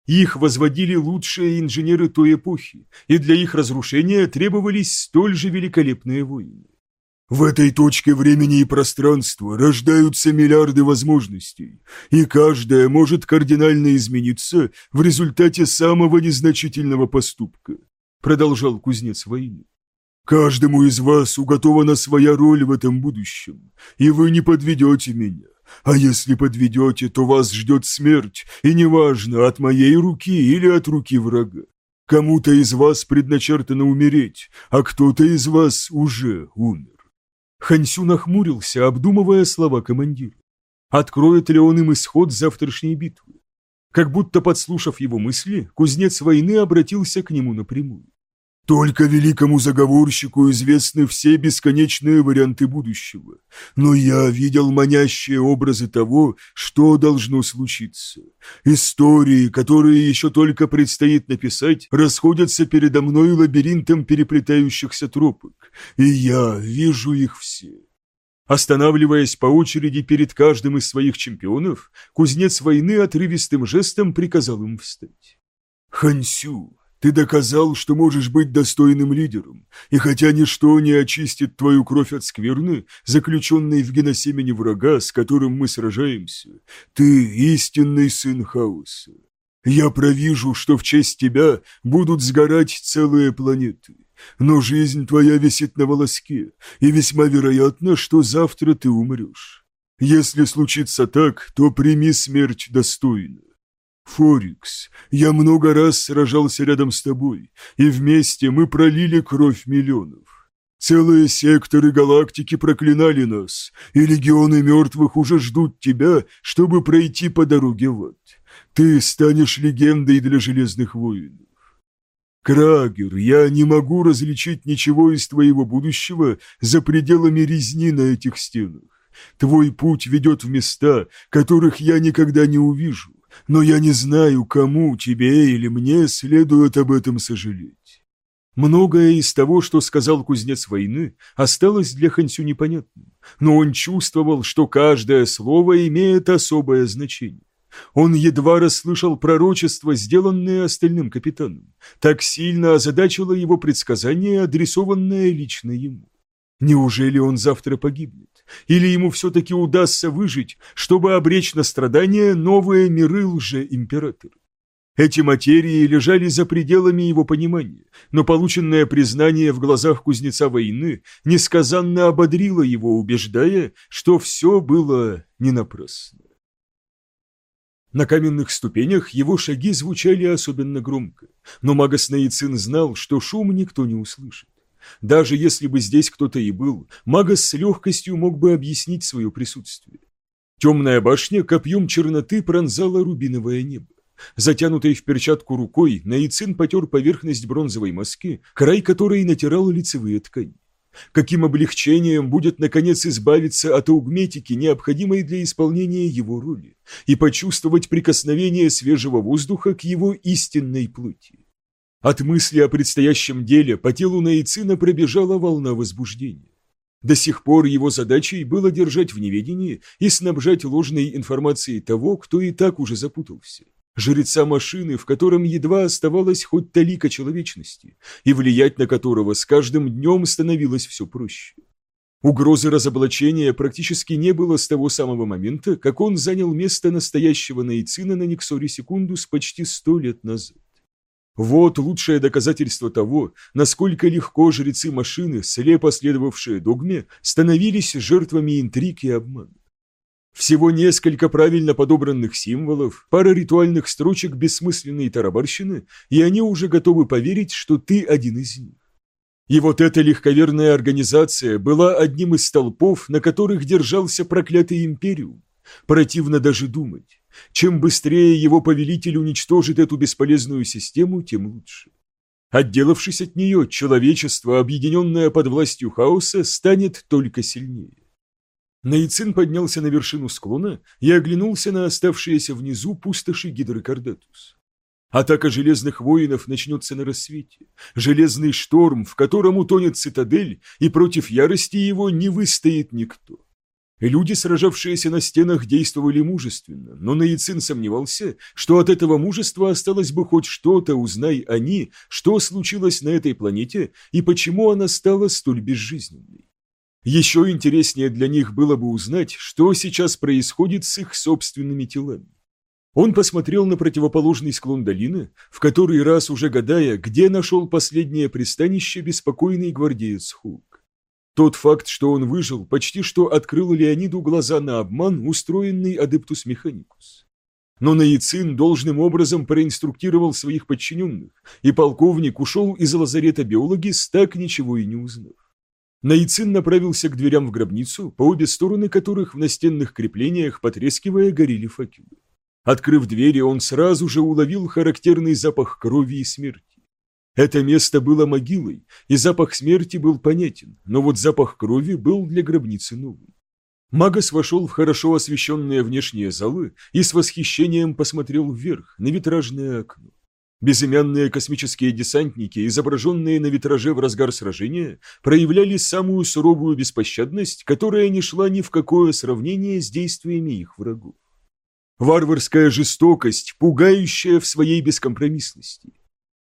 S1: Их возводили лучшие инженеры той эпохи, и для их разрушения требовались столь же великолепные воины.
S2: В этой точке времени и пространства рождаются миллиарды возможностей, и каждая может кардинально измениться в результате самого незначительного поступка, продолжал кузнец войны. Каждому из вас уготована своя роль в этом будущем, и вы не подведете меня. А если подведете, то вас ждет смерть, и неважно, от моей руки или от руки врага. Кому-то из вас предначертано умереть, а кто-то из вас уже умер.
S1: Хансю нахмурился, обдумывая слова командира. Откроет ли он им исход завтрашней битвы? Как будто подслушав его мысли, кузнец войны обратился к нему напрямую.
S2: Только великому заговорщику известны все бесконечные варианты будущего, но я видел манящие образы того, что должно случиться. Истории, которые еще только предстоит написать, расходятся передо мной лабиринтом переплетающихся тропок, и я вижу их все.
S1: Останавливаясь по очереди перед каждым из своих чемпионов, кузнец войны отрывистым жестом приказал им встать.
S2: «Хансю, ты доказал, что можешь быть достойным лидером, и хотя ничто не очистит твою кровь от скверны, заключенной в геносемени врага, с которым мы сражаемся, ты истинный сын хаоса. Я провижу, что в честь тебя будут сгорать целые планеты, но жизнь твоя висит на волоске, и весьма вероятно, что завтра ты умрешь. Если случится так, то прими смерть достойно. Форикс, я много раз сражался рядом с тобой, и вместе мы пролили кровь миллионов. Целые секторы галактики проклинали нас, и легионы мертвых уже ждут тебя, чтобы пройти по дороге в ад. Ты станешь легендой для Железных воинов. Крагер, я не могу различить ничего из твоего будущего за пределами резни на этих стенах. Твой путь ведет в места, которых я никогда не увижу но я не знаю, кому, тебе или мне, следует об этом сожалеть.
S1: Многое из того, что сказал кузнец войны, осталось для Хансю непонятным, но он чувствовал, что каждое слово имеет особое значение. Он едва расслышал пророчество, сделанное остальным капитаном. Так сильно озадачило его предсказание, адресованное лично ему. Неужели он завтра погибнет? Или ему все-таки удастся выжить, чтобы обречь на страдания новые миры лже-императора? Эти материи лежали за пределами его понимания, но полученное признание в глазах кузнеца войны несказанно ободрило его, убеждая, что все было не напрасно. На каменных ступенях его шаги звучали особенно громко, но Магас Наицин знал, что шум никто не услышит. Даже если бы здесь кто-то и был, Магас с легкостью мог бы объяснить свое присутствие. Темная башня копьем черноты пронзала рубиновое небо. Затянутой в перчатку рукой, Наицин потер поверхность бронзовой маски, край которой натирал лицевые ткани. каким облегчением будет наконец избавиться от аугметики, необходимой для исполнения его роли, и почувствовать прикосновение свежего воздуха к его истинной плоти. От мысли о предстоящем деле по телу Наицина пробежала волна возбуждения. До сих пор его задачей было держать в неведении и снабжать ложной информацией того, кто и так уже запутался. Жреца машины, в котором едва оставалась хоть талика человечности, и влиять на которого с каждым днем становилось все проще. Угрозы разоблачения практически не было с того самого момента, как он занял место настоящего Наицина на Никсоре Секундус почти сто лет назад. Вот лучшее доказательство того, насколько легко жрецы машины, слепо следовавшие догме, становились жертвами интриг и обмана. Всего несколько правильно подобранных символов, пара ритуальных строчек бессмысленной тарабарщины, и они уже готовы поверить, что ты один из них. И вот эта легковерная организация была одним из столпов, на которых держался проклятый империум. Противно даже думать. Чем быстрее его повелитель уничтожит эту бесполезную систему, тем лучше. Отделавшись от нее, человечество, объединенное под властью хаоса, станет только сильнее. Наицин поднялся на вершину склона и оглянулся на оставшиеся внизу пустоши Гидрокардатус. Атака железных воинов начнется на рассвете. Железный шторм, в котором утонет цитадель, и против ярости его не выстоит никто. Люди, сражавшиеся на стенах, действовали мужественно, но Наицин сомневался, что от этого мужества осталось бы хоть что-то, узнай они, что случилось на этой планете и почему она стала столь безжизненной. Еще интереснее для них было бы узнать, что сейчас происходит с их собственными телами. Он посмотрел на противоположный склон долины, в который раз уже гадая, где нашел последнее пристанище беспокойный гвардеец Хук. Тот факт, что он выжил, почти что открыл Леониду глаза на обман, устроенный Адептус Механикус. Но Наицин должным образом проинструктировал своих подчиненных, и полковник ушел из лазарета биологис, так ничего и не узнав. Наицин направился к дверям в гробницу, по обе стороны которых в настенных креплениях, потрескивая, горели факелы. Открыв двери, он сразу же уловил характерный запах крови и смерти. Это место было могилой, и запах смерти был понятен, но вот запах крови был для гробницы новым. Магас вошел в хорошо освещенные внешние залы и с восхищением посмотрел вверх, на витражное окно. Безымянные космические десантники, изображенные на витраже в разгар сражения, проявляли самую суровую беспощадность, которая не шла ни в какое сравнение с действиями их врагов. Варварская жестокость, пугающая в своей бескомпромиссности.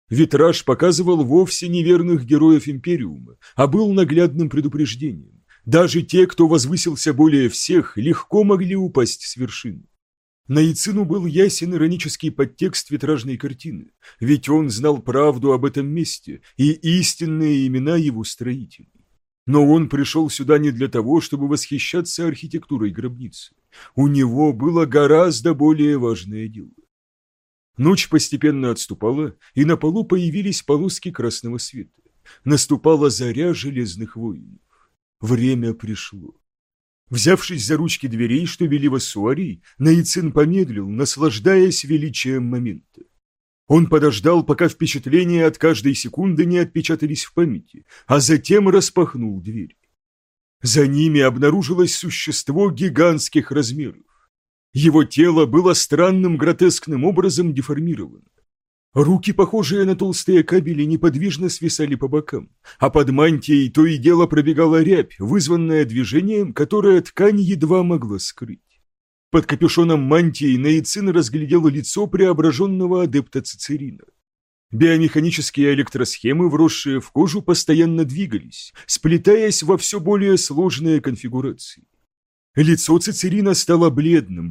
S1: Витраж показывал вовсе неверных героев Империума, а был наглядным предупреждением. Даже те, кто возвысился более всех, легко могли упасть с вершины. На Яцину был ясен иронический подтекст витражной картины, ведь он знал правду об этом месте и истинные имена его строителей. Но он пришел сюда не для того, чтобы восхищаться архитектурой гробницы. У него было гораздо более важное дело. Ночь постепенно отступала, и на полу появились полоски красного света. Наступала заря железных воинов. Время пришло. Взявшись за ручки дверей, что вели в Ассуарий, Наицин помедлил, наслаждаясь величием момента. Он подождал, пока впечатления от каждой секунды не отпечатались в памяти, а затем распахнул дверь. За ними обнаружилось существо гигантских размеров. Его тело было странным гротескным образом деформировано. Руки, похожие на толстые кабели, неподвижно свисали по бокам, а под мантией то и дело пробегала рябь, вызванная движением, которое ткань едва могла скрыть. Под капюшоном мантии Наицин разглядел лицо преображенного адепта Цицерина. Биомеханические электросхемы, вросшие в кожу, постоянно двигались, сплетаясь во все более сложные конфигурации. Лицо Цицерина стало бледным,